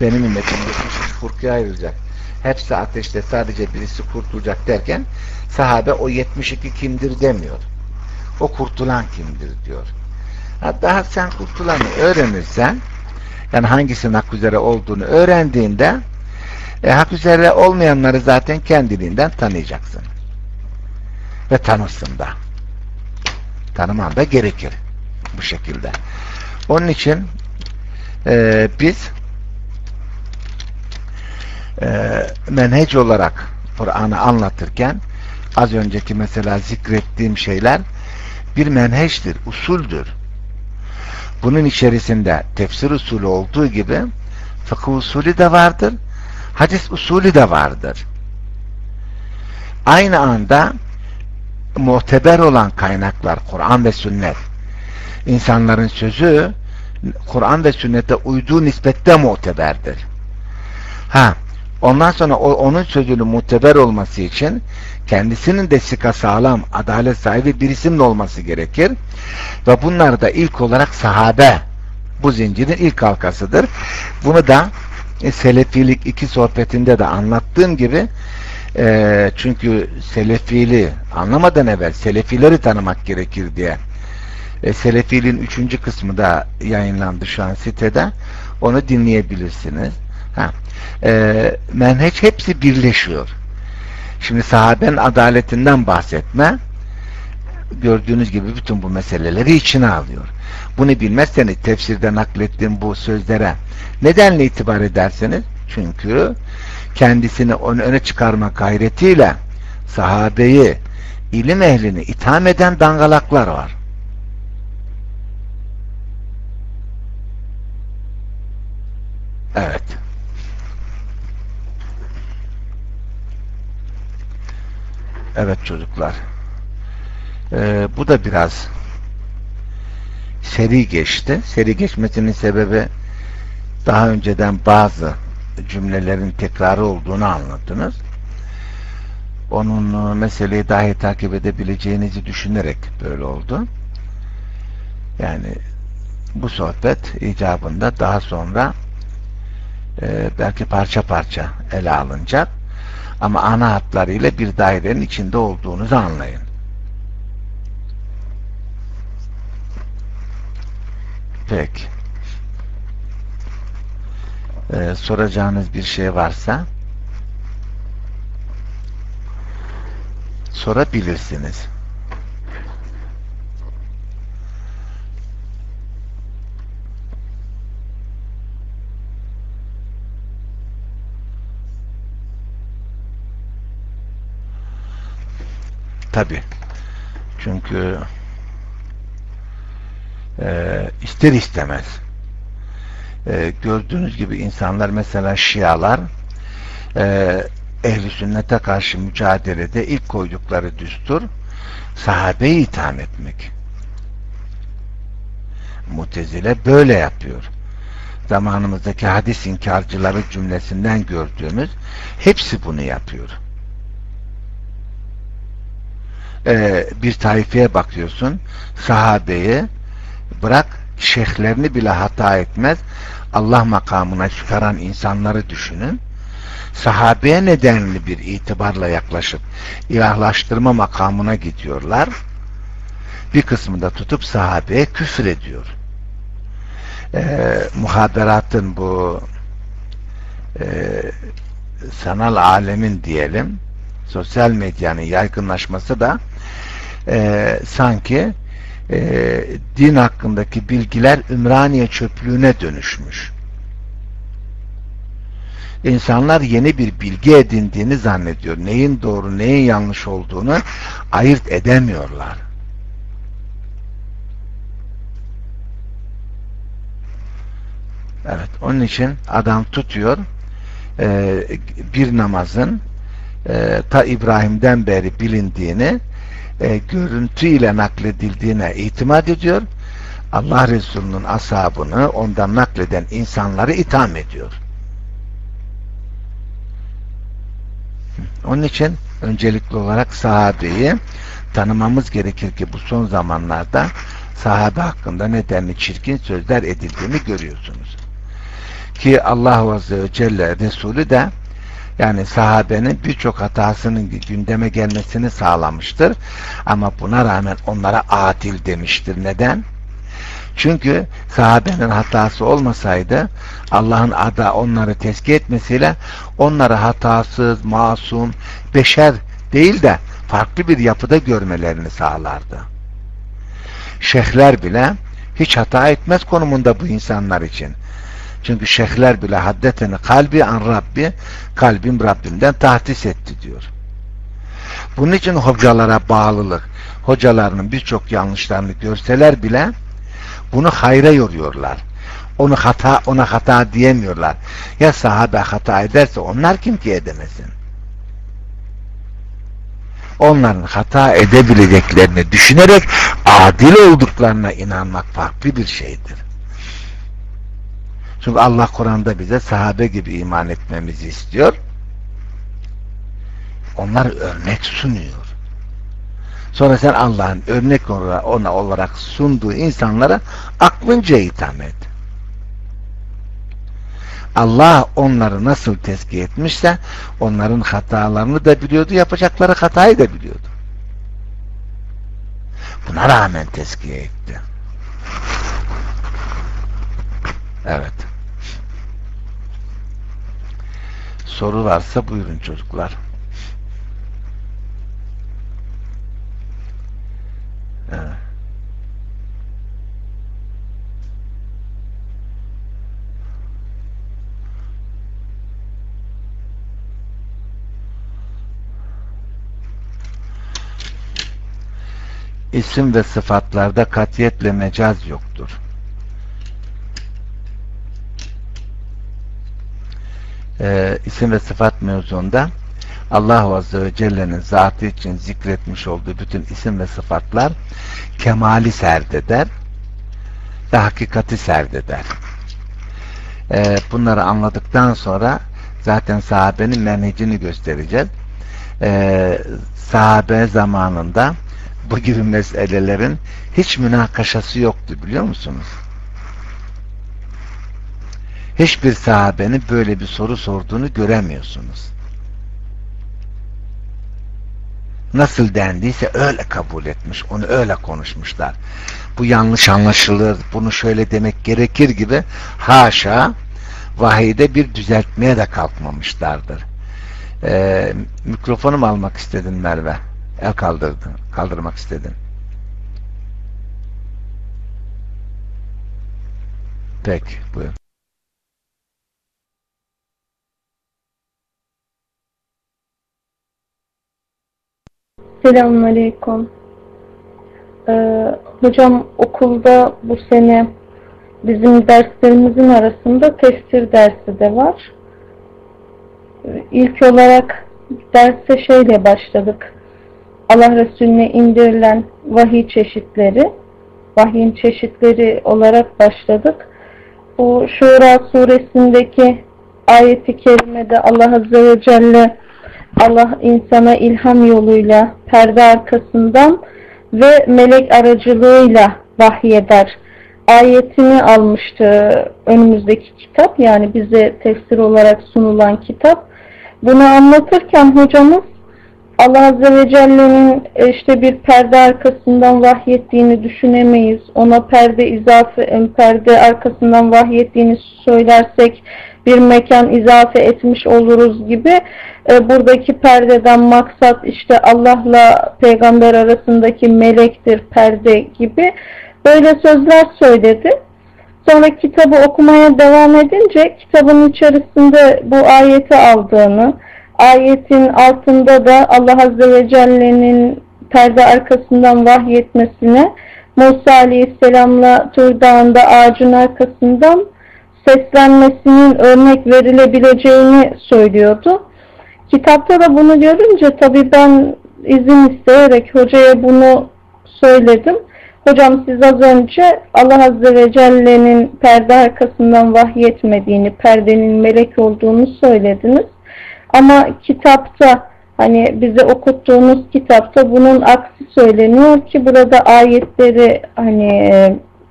benim ümmetimde fırkaya ayrılacak. Hepsi ateşte sadece birisi kurtulacak derken sahabe o 72 kimdir demiyor. O kurtulan kimdir diyor. Daha sen kurtulanı öğrenirsen yani hangisinin hak üzere olduğunu öğrendiğinde e, hak üzere olmayanları zaten kendiliğinden tanıyacaksın. Ve tanırsın da. Tanıman da gerekir. Bu şekilde. Onun için e, biz e, menhec olarak Kur'an'ı anlatırken az önceki mesela zikrettiğim şeyler bir menheçtir, usuldür. Bunun içerisinde tefsir usulü olduğu gibi fıkıh usulü de vardır, hadis usulü de vardır. Aynı anda muhteber olan kaynaklar Kur'an ve sünnet insanların sözü Kur'an ve sünnete uyduğu nispette muteberdir. Ha, ondan sonra o, onun sözünün muteber olması için kendisinin de sika sağlam, adalet sahibi bir isimle olması gerekir. Ve bunlar da ilk olarak sahabe bu zincirin ilk halkasıdır. Bunu da e, Selefilik iki sohbetinde de anlattığım gibi e, çünkü Selefili anlamadan evvel Selefileri tanımak gerekir diye e, Selefiliğin üçüncü kısmı da yayınlandı şu an sitede. Onu dinleyebilirsiniz. Ha. E, menheç hepsi birleşiyor. Şimdi sahabenin adaletinden bahsetme gördüğünüz gibi bütün bu meseleleri içine alıyor. Bunu bilmezseniz tefsirde naklettiğim bu sözlere nedenle itibar ederseniz çünkü kendisini öne çıkarma gayretiyle sahabeyi ilim ehlini itham eden dangalaklar var. Evet. Evet çocuklar. Ee, bu da biraz seri geçti. Seri geçmesinin sebebi daha önceden bazı cümlelerin tekrarı olduğunu anlattınız. Onun meseleyi dahi takip edebileceğinizi düşünerek böyle oldu. Yani bu sohbet icabında daha sonra e, belki parça parça ele alınacak ama ana hatlarıyla bir dairenin içinde olduğunuzu anlayın. Peki. Ee, soracağınız bir şey varsa sorabilirsiniz. Tabi. Çünkü e, ister istemez e, gördüğünüz gibi insanlar mesela Şialar e, ehli sünnete karşı mücadelede ilk koydukları düstur sahabeyi itham etmek. Mutezile böyle yapıyor. Zamanımızdaki hadis inkarcıları cümlesinden gördüğümüz hepsi bunu yapıyor. Ee, bir taifeye bakıyorsun sahabeyi bırak şeyhlerini bile hata etmez Allah makamına çıkaran insanları düşünün. Sahabeye nedenli bir itibarla yaklaşıp ilahlaştırma makamına gidiyorlar. Bir kısmında tutup sahabeye küfür ediyor. Ee, muhaberatın bu e, sanal alemin diyelim sosyal medyanın yaygınlaşması da e, sanki e, din hakkındaki bilgiler Ümraniye çöplüğüne dönüşmüş. İnsanlar yeni bir bilgi edindiğini zannediyor. Neyin doğru, neyin yanlış olduğunu ayırt edemiyorlar. Evet, onun için adam tutuyor e, bir namazın e, ta İbrahim'den beri bilindiğini e, görüntüyle nakledildiğine itimat ediyor. Allah Resulü'nün ashabını ondan nakleden insanları itham ediyor. Onun için öncelikli olarak sahabeyi tanımamız gerekir ki bu son zamanlarda sahabe hakkında nedenli çirkin sözler edildiğini görüyorsunuz. Ki Allah Azze ve Celle Resulü de yani sahabenin birçok hatasının gündeme gelmesini sağlamıştır. Ama buna rağmen onlara adil demiştir. Neden? Çünkü sahabenin hatası olmasaydı Allah'ın ada onları tezkiye etmesiyle onları hatasız, masum, beşer değil de farklı bir yapıda görmelerini sağlardı. Şeyhler bile hiç hata etmez konumunda bu insanlar için. Çünkü şeyhler bile haddeteni kalbi an Rabbi kalbim Rabbimden tahdis etti diyor. Bunun için hocalara bağlılık hocalarının birçok yanlışlarını görseler bile bunu hayra yoruyorlar. Onu hata, ona hata diyemiyorlar. Ya sahabe hata ederse onlar kim ki edemesin? Onların hata edebileceklerini düşünerek adil olduklarına inanmak farklı bir şeydir. Çünkü Allah Kur'an'da bize sahabe gibi iman etmemizi istiyor. Onlar örnek sunuyor. Sonra sen Allah'ın örnek olarak, ona olarak sunduğu insanlara aklınca itham et. Allah onları nasıl tezkiye etmişse onların hatalarını da biliyordu, yapacakları hatayı da biliyordu. Buna rağmen tezkiye etti. Evet. Soru varsa buyurun çocuklar. Evet. İsim ve sıfatlarda katiyetle mecaz yoktur. Ee, isim ve sıfat mevzunda Allah Azze ve Celle'nin zatı için zikretmiş olduğu bütün isim ve sıfatlar kemali serdeder ve hakikati serdeder. Ee, bunları anladıktan sonra zaten sahabenin menhecini göstereceğiz. Ee, sahabe zamanında bu gibi meselelerin hiç münakaşası yoktu biliyor musunuz? Hiçbir sahabenin böyle bir soru sorduğunu göremiyorsunuz. Nasıl dendiyse öyle kabul etmiş, onu öyle konuşmuşlar. Bu yanlış anlaşılır, bunu şöyle demek gerekir gibi haşa vahiyde bir düzeltmeye de kalkmamışlardır. Ee, mikrofonu mu almak istedin Merve? El kaldırdın, kaldırmak istedin. Peki, buyur. Selamünaleyküm. Ee, hocam okulda bu sene bizim derslerimizin arasında tefsir dersi de var. Ee, İlk olarak derse şeyle başladık. Allah Resulüne indirilen vahiy çeşitleri, vahyin çeşitleri olarak başladık. Bu Şura suresindeki ayeti kerimede Allah Azze ve Celle Allah insana ilham yoluyla perde arkasından ve melek aracılığıyla vahyeder ayetini almıştı önümüzdeki kitap yani bize tefsir olarak sunulan kitap. Bunu anlatırken hocamız Allah Azze ve Celle'nin işte bir perde arkasından vahyettiğini düşünemeyiz. Ona perde izafe, perde arkasından vahyettiğini söylersek bir mekan izafe etmiş oluruz gibi e, buradaki perdeden maksat işte Allah'la peygamber arasındaki melektir perde gibi böyle sözler söyledi. Sonra kitabı okumaya devam edince kitabın içerisinde bu ayeti aldığını, ayetin altında da Allah Azze ve Celle'nin perde arkasından vahyetmesine Musa Aleyhisselam'la Tur Dağı'nda ağacın arkasından seslenmesinin örnek verilebileceğini söylüyordu. Kitapta da bunu görünce tabii ben izin isteyerek hocaya bunu söyledim. Hocam siz az önce Allah Azze ve Celle'nin perde arkasından vahyetmediğini, perdenin melek olduğunu söylediniz. Ama kitapta hani bize okuttuğunuz kitapta bunun aksi söyleniyor ki burada ayetleri hani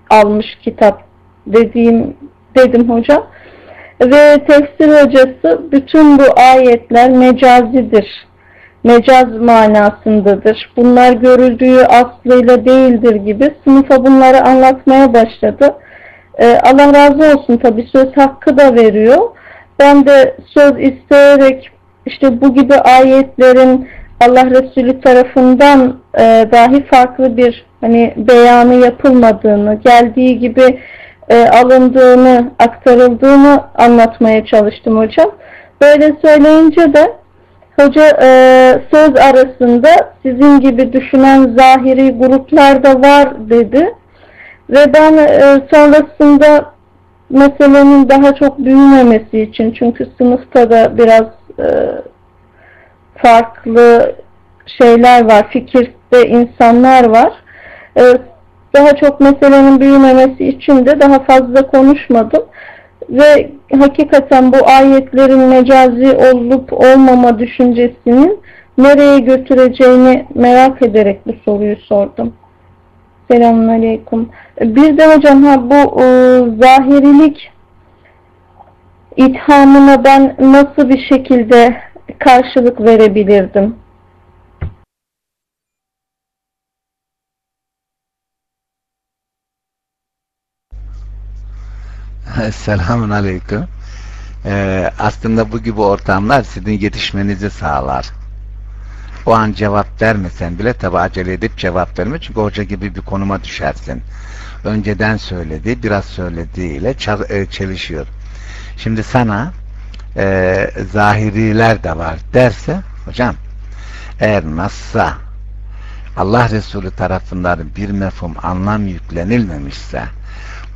almış kitap dediğim dedim hocam. Ve tefsir hocası bütün bu ayetler mecazidir. Mecaz manasındadır. Bunlar görüldüğü aslıyla değildir gibi sınıfa bunları anlatmaya başladı. Ee, Allah razı olsun tabi söz hakkı da veriyor. Ben de söz isteyerek işte bu gibi ayetlerin Allah Resulü tarafından e, dahi farklı bir hani beyanı yapılmadığını, geldiği gibi e, alındığını, aktarıldığını anlatmaya çalıştım hocam. Böyle söyleyince de hoca e, söz arasında sizin gibi düşünen zahiri gruplar da var dedi. Ve ben e, sonrasında meselenin daha çok büyümemesi için çünkü sınıfta da biraz e, farklı şeyler var, fikirde insanlar var. E, daha çok meselenin büyümemesi için de daha fazla konuşmadım. Ve hakikaten bu ayetlerin mecazi olup olmama düşüncesinin nereye götüreceğini merak ederek bu soruyu sordum. Selamünaleyküm. Bir de hocam ha bu e, zahirilik ithamına ben nasıl bir şekilde karşılık verebilirdim? *laughs* Selamun Aleyküm. Ee, aslında bu gibi ortamlar sizin yetişmenizi sağlar. O an cevap vermesen bile tabi acele edip cevap verme çünkü hoca gibi bir konuma düşersin. Önceden söyledi, biraz söylediğiyle e, çelişiyor. Şimdi sana e, zahiriler de var derse hocam eğer nasılsa Allah Resulü tarafından bir mefhum anlam yüklenilmemişse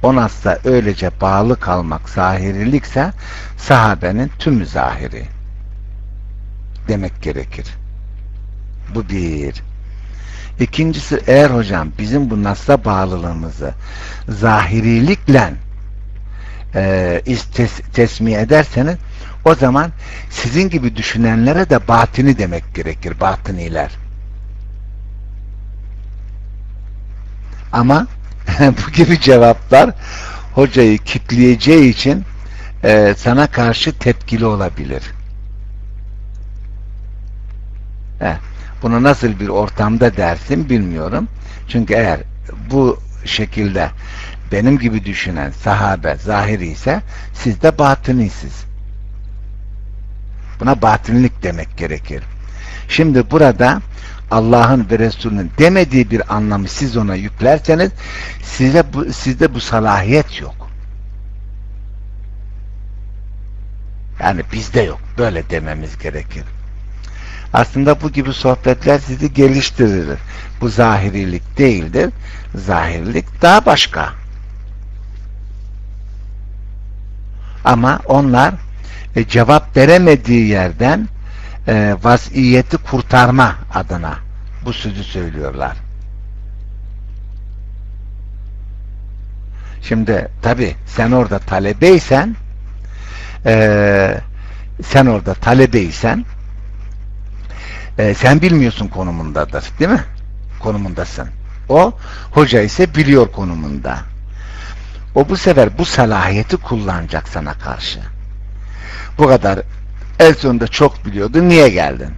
o nasla öylece bağlı kalmak zahirilikse sahabenin tümü zahiri demek gerekir. Bu bir. İkincisi eğer hocam bizim bu nasla bağlılığımızı zahirilikle e, tes tesmiye ederseniz o zaman sizin gibi düşünenlere de batini demek gerekir. Batıniler. Ama *laughs* bu gibi cevaplar hocayı kitleyeceği için e, sana karşı tepkili olabilir. Heh, bunu nasıl bir ortamda dersin bilmiyorum. Çünkü eğer bu şekilde benim gibi düşünen sahabe zahiri ise siz de batınisiz. Buna batınlık demek gerekir. Şimdi burada Allah'ın ve Resulünün demediği bir anlamı siz ona yüklerseniz size bu, sizde bu salahiyet yok. Yani bizde yok. Böyle dememiz gerekir. Aslında bu gibi sohbetler sizi geliştirir. Bu zahirilik değildir. Zahirlik daha başka. Ama onlar e, cevap veremediği yerden e, vaziyeti kurtarma adına bu sözü söylüyorlar. Şimdi tabi sen orada talebeysen e, sen orada talebeysen e, sen bilmiyorsun konumundadır değil mi? Konumundasın. O hoca ise biliyor konumunda. O bu sefer bu salahiyeti kullanacak sana karşı. Bu kadar en sonunda çok biliyordu. Niye geldin?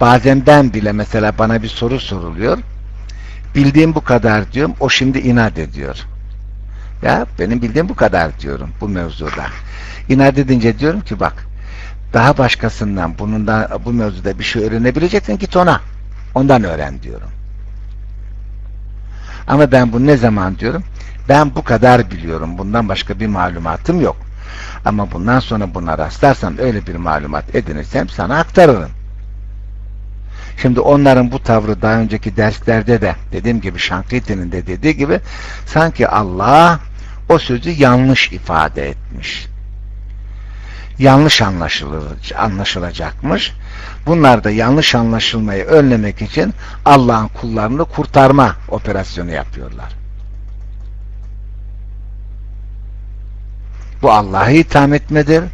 Bazen ben bile mesela bana bir soru soruluyor. Bildiğim bu kadar diyorum. O şimdi inat ediyor. Ya benim bildiğim bu kadar diyorum bu mevzuda. İnat edince diyorum ki bak daha başkasından bunundan bu mevzuda bir şey öğrenebileceksin git ona. Ondan öğren diyorum. Ama ben bunu ne zaman diyorum? Ben bu kadar biliyorum. Bundan başka bir malumatım yok. Ama bundan sonra buna rastlarsam öyle bir malumat edinirsem sana aktarırım. Şimdi onların bu tavrı daha önceki derslerde de dediğim gibi Şankiti'nin de dediği gibi sanki Allah o sözü yanlış ifade etmiş. Yanlış anlaşılacakmış. Bunlar da yanlış anlaşılmayı önlemek için Allah'ın kullarını kurtarma operasyonu yapıyorlar. Bu Allah'ı itham etmedir.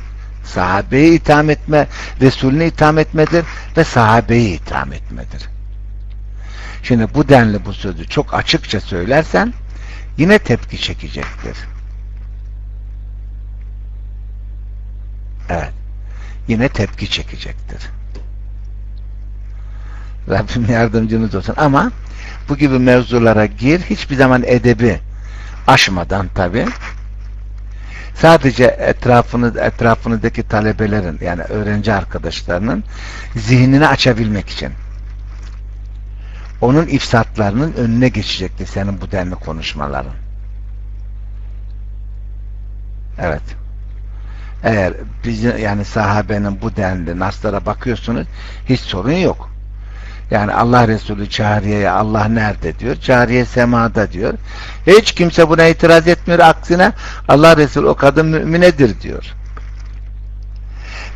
Sahabeyi itham etme, Resulüne itham etmedir ve sahabeyi itham etmedir. Şimdi bu denli bu sözü çok açıkça söylersen yine tepki çekecektir. Evet. Yine tepki çekecektir. Rabbim yardımcınız olsun. Ama bu gibi mevzulara gir, hiçbir zaman edebi aşmadan tabi sadece etrafını, etrafınızdaki talebelerin yani öğrenci arkadaşlarının zihnini açabilmek için onun ifsatlarının önüne geçecekti senin bu denli konuşmaların. Evet. Eğer biz yani sahabenin bu denli naslara bakıyorsunuz hiç sorun yok. Yani Allah Resulü cariyeye Allah nerede diyor. Cariye semada diyor. Hiç kimse buna itiraz etmiyor. Aksine Allah Resulü o kadın müminedir diyor.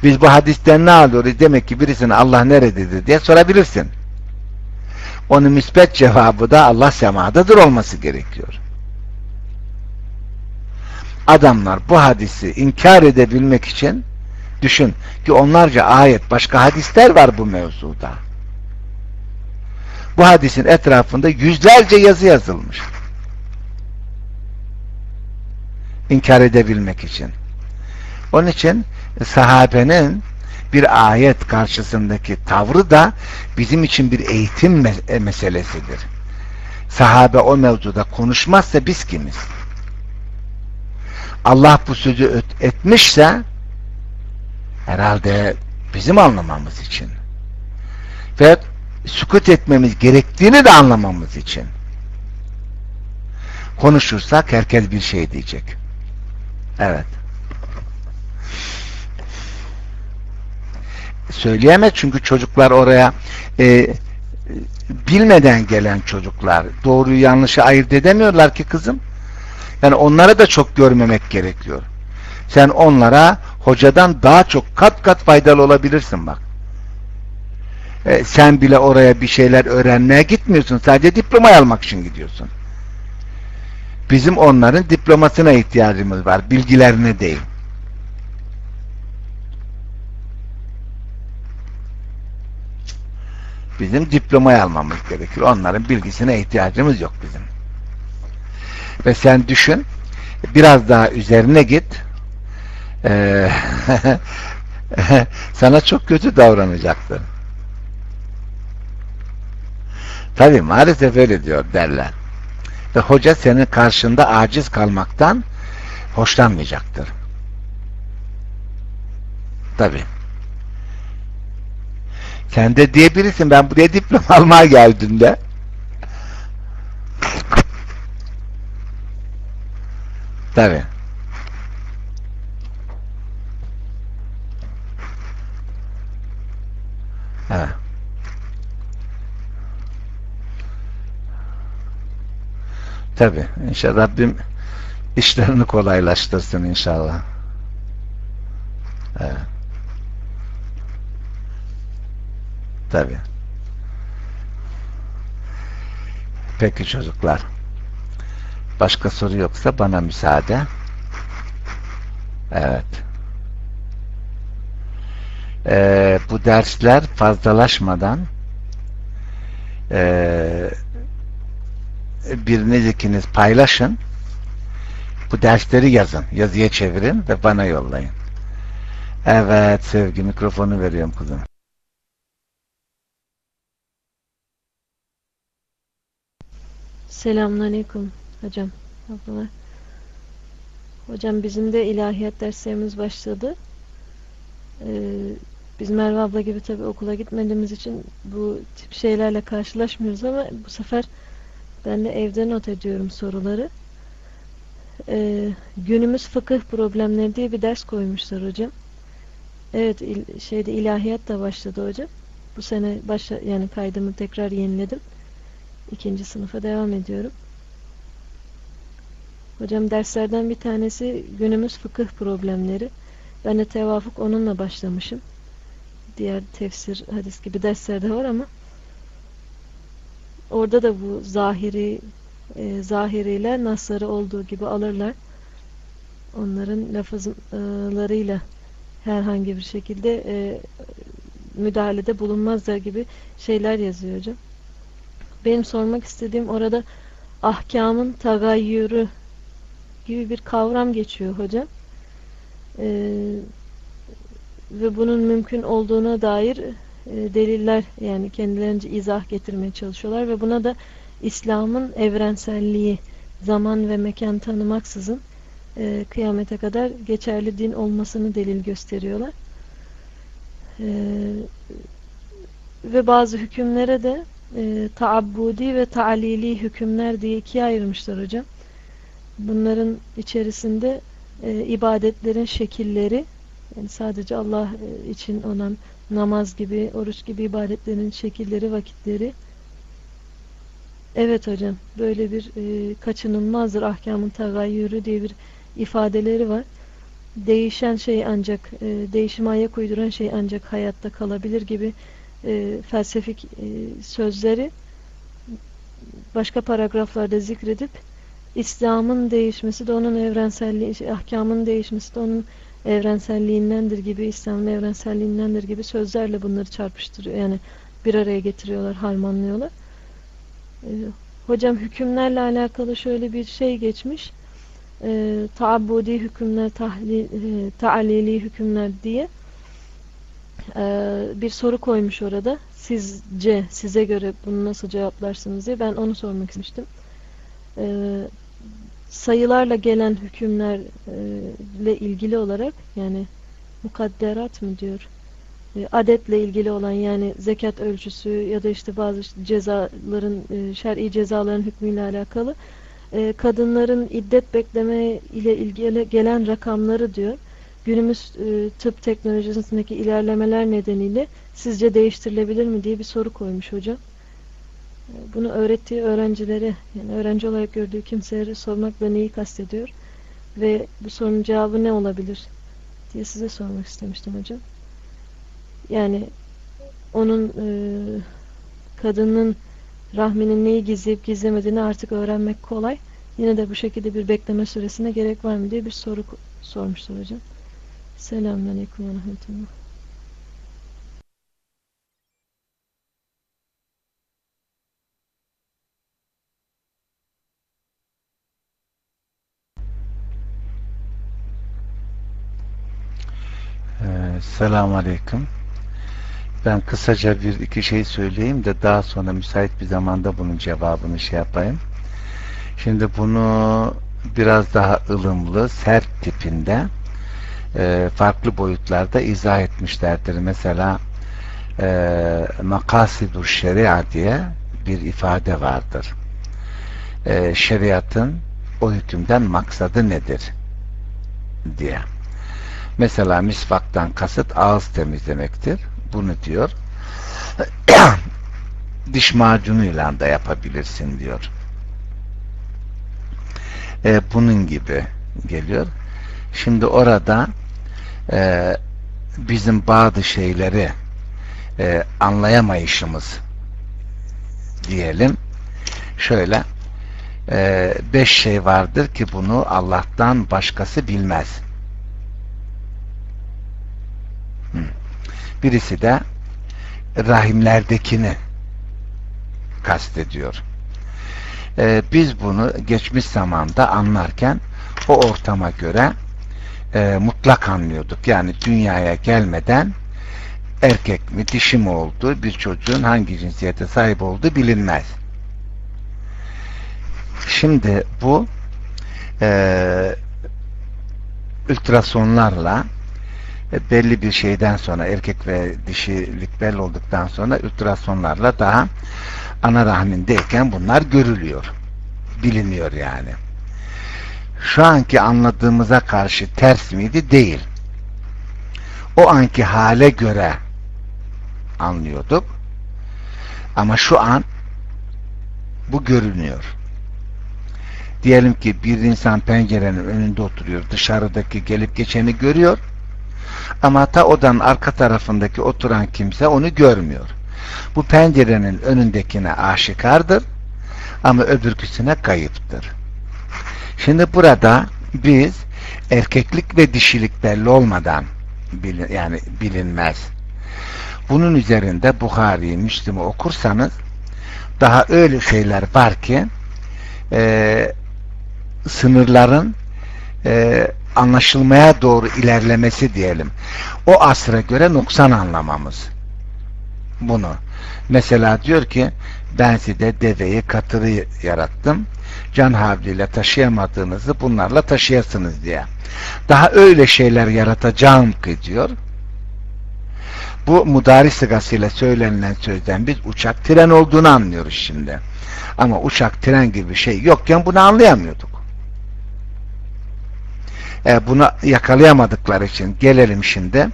Biz bu hadisten ne alıyoruz? Demek ki birisine Allah nerededir diye sorabilirsin. Onun müspet cevabı da Allah semadadır olması gerekiyor. Adamlar bu hadisi inkar edebilmek için düşün ki onlarca ayet başka hadisler var bu mevzuda bu hadisin etrafında yüzlerce yazı yazılmış. İnkar edebilmek için. Onun için sahabenin bir ayet karşısındaki tavrı da bizim için bir eğitim e, meselesidir. Sahabe o mevzuda konuşmazsa biz kimiz? Allah bu sözü etmişse herhalde bizim anlamamız için ve sükut etmemiz gerektiğini de anlamamız için konuşursak herkes bir şey diyecek. Evet. Söyleyemez çünkü çocuklar oraya e, bilmeden gelen çocuklar doğruyu yanlışı ayırt edemiyorlar ki kızım. Yani onlara da çok görmemek gerekiyor. Sen onlara hocadan daha çok kat kat faydalı olabilirsin bak. E, sen bile oraya bir şeyler öğrenmeye gitmiyorsun. Sadece diploma almak için gidiyorsun. Bizim onların diplomasına ihtiyacımız var. Bilgilerine değil. Bizim diplomayı almamız gerekir. Onların bilgisine ihtiyacımız yok bizim. Ve sen düşün, biraz daha üzerine git, ee, *laughs* sana çok kötü davranacaktır. Tabi maalesef öyle diyor derler. Ve hoca senin karşında aciz kalmaktan hoşlanmayacaktır. Tabi. Sen de diyebilirsin ben buraya diploma *laughs* almaya geldim de. Tabi. Evet. Tabi. İnşallah Rabbim işlerini kolaylaştırsın inşallah. Evet. Tabi. Peki çocuklar. Başka soru yoksa bana müsaade. Evet. Ee, bu dersler fazlalaşmadan ee, biriniz paylaşın. Bu dersleri yazın. Yazıya çevirin ve bana yollayın. Evet sevgi mikrofonu veriyorum kızım. Selamünaleyküm hocam. Ablalar. Hocam bizim de ilahiyat derslerimiz başladı. Ee, biz Merve abla gibi tabi okula gitmediğimiz için bu tip şeylerle karşılaşmıyoruz ama bu sefer ben de evde not ediyorum soruları. Ee, günümüz fıkıh problemleri diye bir ders koymuşlar hocam. Evet il, şeyde ilahiyat da başladı hocam. Bu sene başla, yani kaydımı tekrar yeniledim. İkinci sınıfa devam ediyorum. Hocam derslerden bir tanesi günümüz fıkıh problemleri. Ben de tevafuk onunla başlamışım. Diğer tefsir, hadis gibi derslerde var ama orada da bu zahiri e, zahiriyle nasları olduğu gibi alırlar. Onların lafızlarıyla herhangi bir şekilde e, müdahalede bulunmazlar gibi şeyler yazıyor hocam. Benim sormak istediğim orada ahkamın tagayyürü gibi bir kavram geçiyor hocam. Ee, ve bunun mümkün olduğuna dair deliller yani kendilerince izah getirmeye çalışıyorlar ve buna da İslam'ın evrenselliği zaman ve mekan tanımaksızın e, kıyamete kadar geçerli din olmasını delil gösteriyorlar. E, ve bazı hükümlere de e, taabbudi ve ta'lili hükümler diye ikiye ayırmışlar hocam. Bunların içerisinde e, ibadetlerin şekilleri yani sadece Allah e, için olan namaz gibi, oruç gibi ibadetlerin şekilleri, vakitleri Evet hocam böyle bir e, kaçınılmazdır ahkamın tagayyürü diye bir ifadeleri var. Değişen şey ancak e, değişime ayak uyduran şey ancak hayatta kalabilir gibi e, felsefik e, sözleri başka paragraflarda zikredip İslam'ın değişmesi de onun evrenselliği, ahkamın değişmesi de onun evrenselliğindendir gibi, İslam'ın evrenselliğindendir gibi sözlerle bunları çarpıştırıyor. Yani bir araya getiriyorlar, harmanlıyorlar. Ee, hocam hükümlerle alakalı şöyle bir şey geçmiş. Ee, taabbudi hükümler, tahlil, e, hükümler diye ee, bir soru koymuş orada. Sizce, size göre bunu nasıl cevaplarsınız diye. Ben onu sormak istemiştim. Ee, sayılarla gelen hükümlerle ilgili olarak yani mukadderat mı diyor? E, adetle ilgili olan yani zekat ölçüsü ya da işte bazı cezaların e, şer'i cezaların hükmüyle alakalı e, kadınların iddet bekleme ile ilgili gelen rakamları diyor. Günümüz tıp teknolojisindeki ilerlemeler nedeniyle sizce değiştirilebilir mi diye bir soru koymuş hocam. Bunu öğrettiği öğrencilere yani öğrenci olarak gördüğü kimselere sormakla neyi kastediyor ve bu sorunun cevabı ne olabilir diye size sormak istemiştim hocam. Yani onun e, kadının rahminin neyi gizleyip gizlemediğini artık öğrenmek kolay. Yine de bu şekilde bir bekleme süresine gerek var mı diye bir soru sormuşlar hocam. Selamünaleyküm ve rahmetullah. Ee, Selamun Aleyküm. Ben kısaca bir iki şey söyleyeyim de daha sonra müsait bir zamanda bunun cevabını şey yapayım. Şimdi bunu biraz daha ılımlı, sert tipinde e, farklı boyutlarda izah etmişlerdir. Mesela e, makasidur şeria diye bir ifade vardır. E, şeriatın o hükümden maksadı nedir? diye. Mesela misvaktan kasıt ağız temizlemektir. Bunu diyor. *clears throat* Diş macunuyla da yapabilirsin diyor. E, bunun gibi geliyor. Şimdi orada e, bizim bazı şeyleri e, anlayamayışımız diyelim. Şöyle e, beş şey vardır ki bunu Allah'tan başkası bilmez. Birisi de rahimlerdekini kastediyor. Ee, biz bunu geçmiş zamanda anlarken o ortama göre e, mutlak anlıyorduk. Yani dünyaya gelmeden erkek mi dişi mi olduğu bir çocuğun hangi cinsiyete sahip olduğu bilinmez. Şimdi bu e, ultrasonlarla belli bir şeyden sonra erkek ve dişilik belli olduktan sonra ultrasonlarla daha ana rahmindeyken bunlar görülüyor. Biliniyor yani. Şu anki anladığımıza karşı ters miydi? Değil. O anki hale göre anlıyorduk. Ama şu an bu görünüyor. Diyelim ki bir insan pencerenin önünde oturuyor. Dışarıdaki gelip geçeni görüyor ama ta odanın arka tarafındaki oturan kimse onu görmüyor. Bu pencerenin önündekine aşikardır ama öbürküsüne kayıptır. Şimdi burada biz erkeklik ve dişilik belli olmadan bilin, yani bilinmez. Bunun üzerinde Buhari'yi, Müslim'i okursanız daha öyle şeyler var ki e, sınırların e, anlaşılmaya doğru ilerlemesi diyelim. O asra göre noksan anlamamız. Bunu. Mesela diyor ki ben size deveyi katırı yarattım. Can havliyle taşıyamadığınızı bunlarla taşıyasınız diye. Daha öyle şeyler yaratacağım ki diyor. Bu mudari sigasıyla söylenilen sözden biz uçak tren olduğunu anlıyoruz şimdi. Ama uçak tren gibi şey yokken bunu anlayamıyorduk e, bunu yakalayamadıkları için gelelim şimdi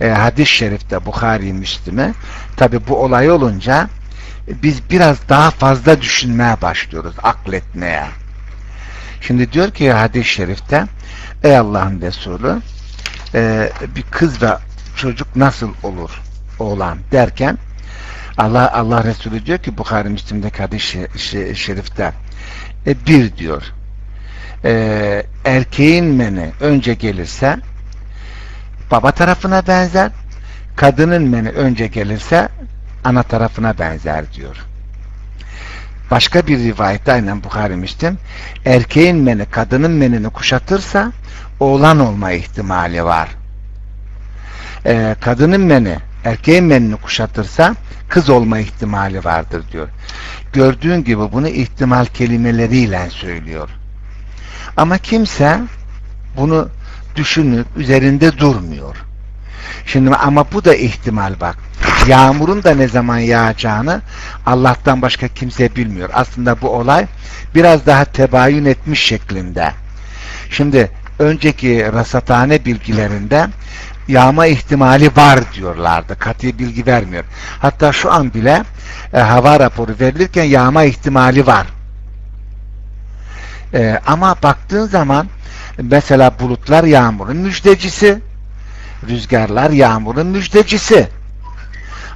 e, hadis-i şerifte Bukhari Müslim'e. Tabi bu olay olunca biz biraz daha fazla düşünmeye başlıyoruz akletmeye. Şimdi diyor ki hadis-i şerifte ey Allah'ın Resulü e, bir kız ve çocuk nasıl olur oğlan? derken Allah Allah Resulü diyor ki Bukhari Müslim'deki hadis-i şerifte e, bir diyor e, erkeğin meni önce gelirse baba tarafına benzer kadının meni önce gelirse ana tarafına benzer diyor. Başka bir rivayette aynen Bukhari Müslim erkeğin meni kadının menini kuşatırsa oğlan olma ihtimali var. Ee, kadının meni erkeğin menini kuşatırsa kız olma ihtimali vardır diyor. Gördüğün gibi bunu ihtimal kelimeleriyle söylüyor. Ama kimse bunu düşünüp üzerinde durmuyor. Şimdi ama bu da ihtimal bak. Yağmurun da ne zaman yağacağını Allah'tan başka kimse bilmiyor. Aslında bu olay biraz daha tebayün etmiş şeklinde. Şimdi önceki rasathane bilgilerinde yağma ihtimali var diyorlardı. Katı bilgi vermiyor. Hatta şu an bile e, hava raporu verilirken yağma ihtimali var. E, ama baktığın zaman mesela bulutlar yağmurun müjdecisi, rüzgarlar yağmurun müjdecisi.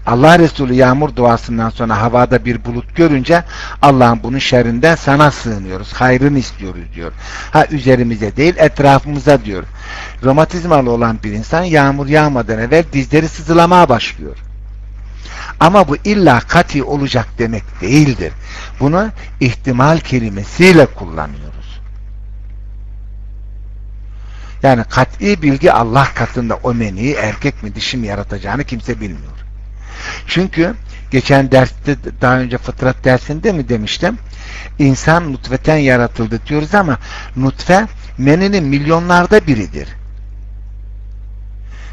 Allah Resulü yağmur duasından sonra havada bir bulut görünce Allah'ın bunun şerrinden sana sığınıyoruz. Hayrını istiyoruz diyor. Ha üzerimize değil etrafımıza diyor. Romatizmalı olan bir insan yağmur yağmadan evvel dizleri sızılamaya başlıyor. Ama bu illa kati olacak demek değildir. Bunu ihtimal kelimesiyle kullanıyoruz. Yani kat'i bilgi Allah katında o meniyi erkek mi dişi mi yaratacağını kimse bilmiyor. Çünkü geçen derste daha önce fıtrat dersinde mi demiştim? İnsan nutfeten yaratıldı diyoruz ama nutfe meninin milyonlarda biridir.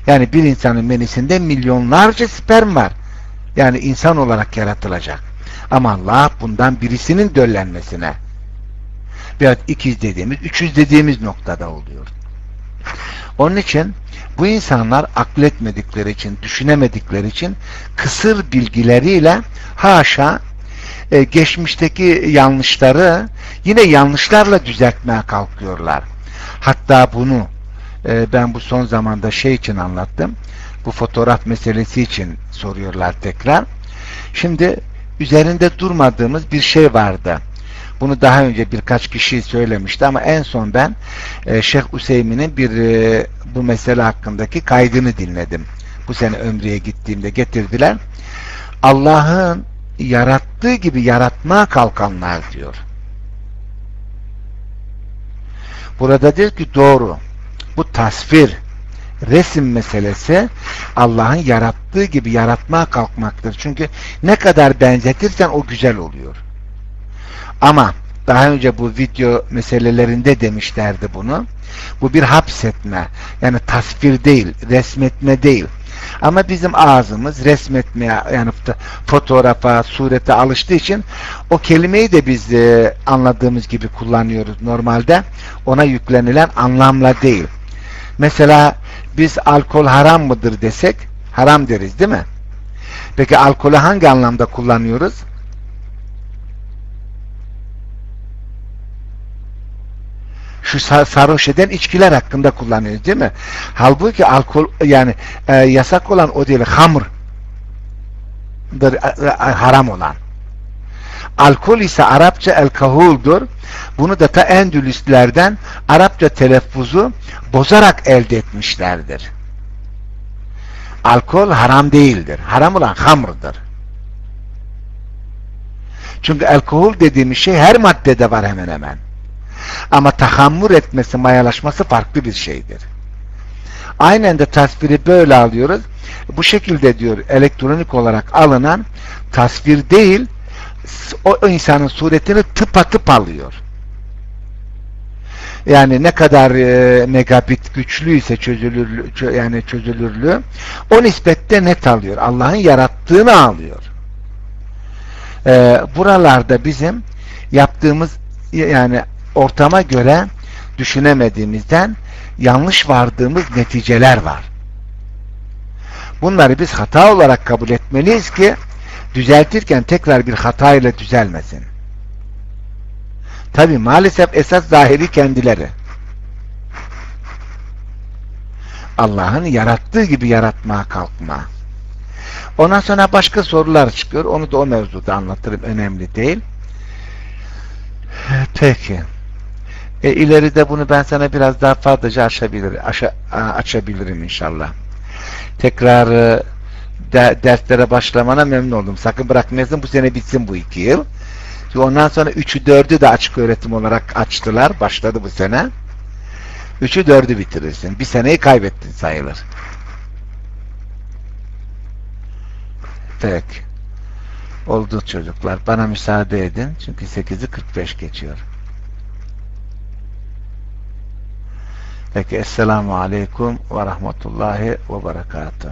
Yani bir insanın menisinde milyonlarca sperm var. Yani insan olarak yaratılacak. Ama Allah bundan birisinin döllenmesine biraz ikiz dediğimiz, üçüz dediğimiz noktada oluyor. Onun için bu insanlar akletmedikleri için, düşünemedikleri için kısır bilgileriyle haşa e, geçmişteki yanlışları yine yanlışlarla düzeltmeye kalkıyorlar. Hatta bunu e, ben bu son zamanda şey için anlattım. Bu fotoğraf meselesi için soruyorlar tekrar. Şimdi üzerinde durmadığımız bir şey vardı. Bunu daha önce birkaç kişi söylemişti ama en son ben e, Şeyh Üseymin'in bir e, bu mesele hakkındaki kaydını dinledim. Bu sene Ömre'ye gittiğimde getirdiler. Allah'ın yarattığı gibi yaratmaya kalkanlar diyor. Burada diyor ki doğru. Bu tasvir, resim meselesi Allah'ın yarattığı gibi yaratmaya kalkmaktır. Çünkü ne kadar benzetirsen o güzel oluyor. Ama daha önce bu video meselelerinde demişlerdi bunu. Bu bir hapsetme. Yani tasvir değil, resmetme değil. Ama bizim ağzımız resmetmeye yani fotoğrafa, surete alıştığı için o kelimeyi de biz e, anladığımız gibi kullanıyoruz normalde. Ona yüklenilen anlamla değil. Mesela biz alkol haram mıdır desek haram deriz değil mi? Peki alkolü hangi anlamda kullanıyoruz? şu sarhoş eden içkiler hakkında kullanıyoruz değil mi? Halbuki alkol yani e, yasak olan o değil hamr e, e, haram olan. Alkol ise Arapça el-kahuldur. Bunu da ta Endülüslerden Arapça telaffuzu bozarak elde etmişlerdir. Alkol haram değildir. Haram olan hamrdır. Çünkü alkol dediğimiz şey her maddede var hemen hemen. Ama tahammür etmesi, mayalaşması farklı bir şeydir. Aynen de tasviri böyle alıyoruz. Bu şekilde diyor elektronik olarak alınan tasvir değil o insanın suretini tıpatıp alıyor. Yani ne kadar e, megabit güçlüyse çözülür çö, yani çözülürlüğü o nispette net alıyor. Allah'ın yarattığını alıyor. E, buralarda bizim yaptığımız yani ortama göre düşünemediğimizden yanlış vardığımız neticeler var. Bunları biz hata olarak kabul etmeliyiz ki düzeltirken tekrar bir hata ile düzelmesin. Tabi maalesef esas zahiri kendileri. Allah'ın yarattığı gibi yaratmaya kalkma. Ondan sonra başka sorular çıkıyor. Onu da o mevzuda anlatırım. Önemli değil. Peki. E, ileride bunu ben sana biraz daha fazlaca açabilir, aşa, açabilirim inşallah. Tekrar e, de, derslere başlamana memnun oldum. Sakın bırakmayasın bu sene bitsin bu iki yıl. Çünkü ondan sonra üçü dördü de açık öğretim olarak açtılar. Başladı bu sene. Üçü dördü bitirirsin. Bir seneyi kaybettin sayılır. Peki. Oldu çocuklar. Bana müsaade edin. Çünkü 8'i 45 geçiyor. Peki Esselamu Aleyküm ve Rahmetullahi ve Berekatuhu.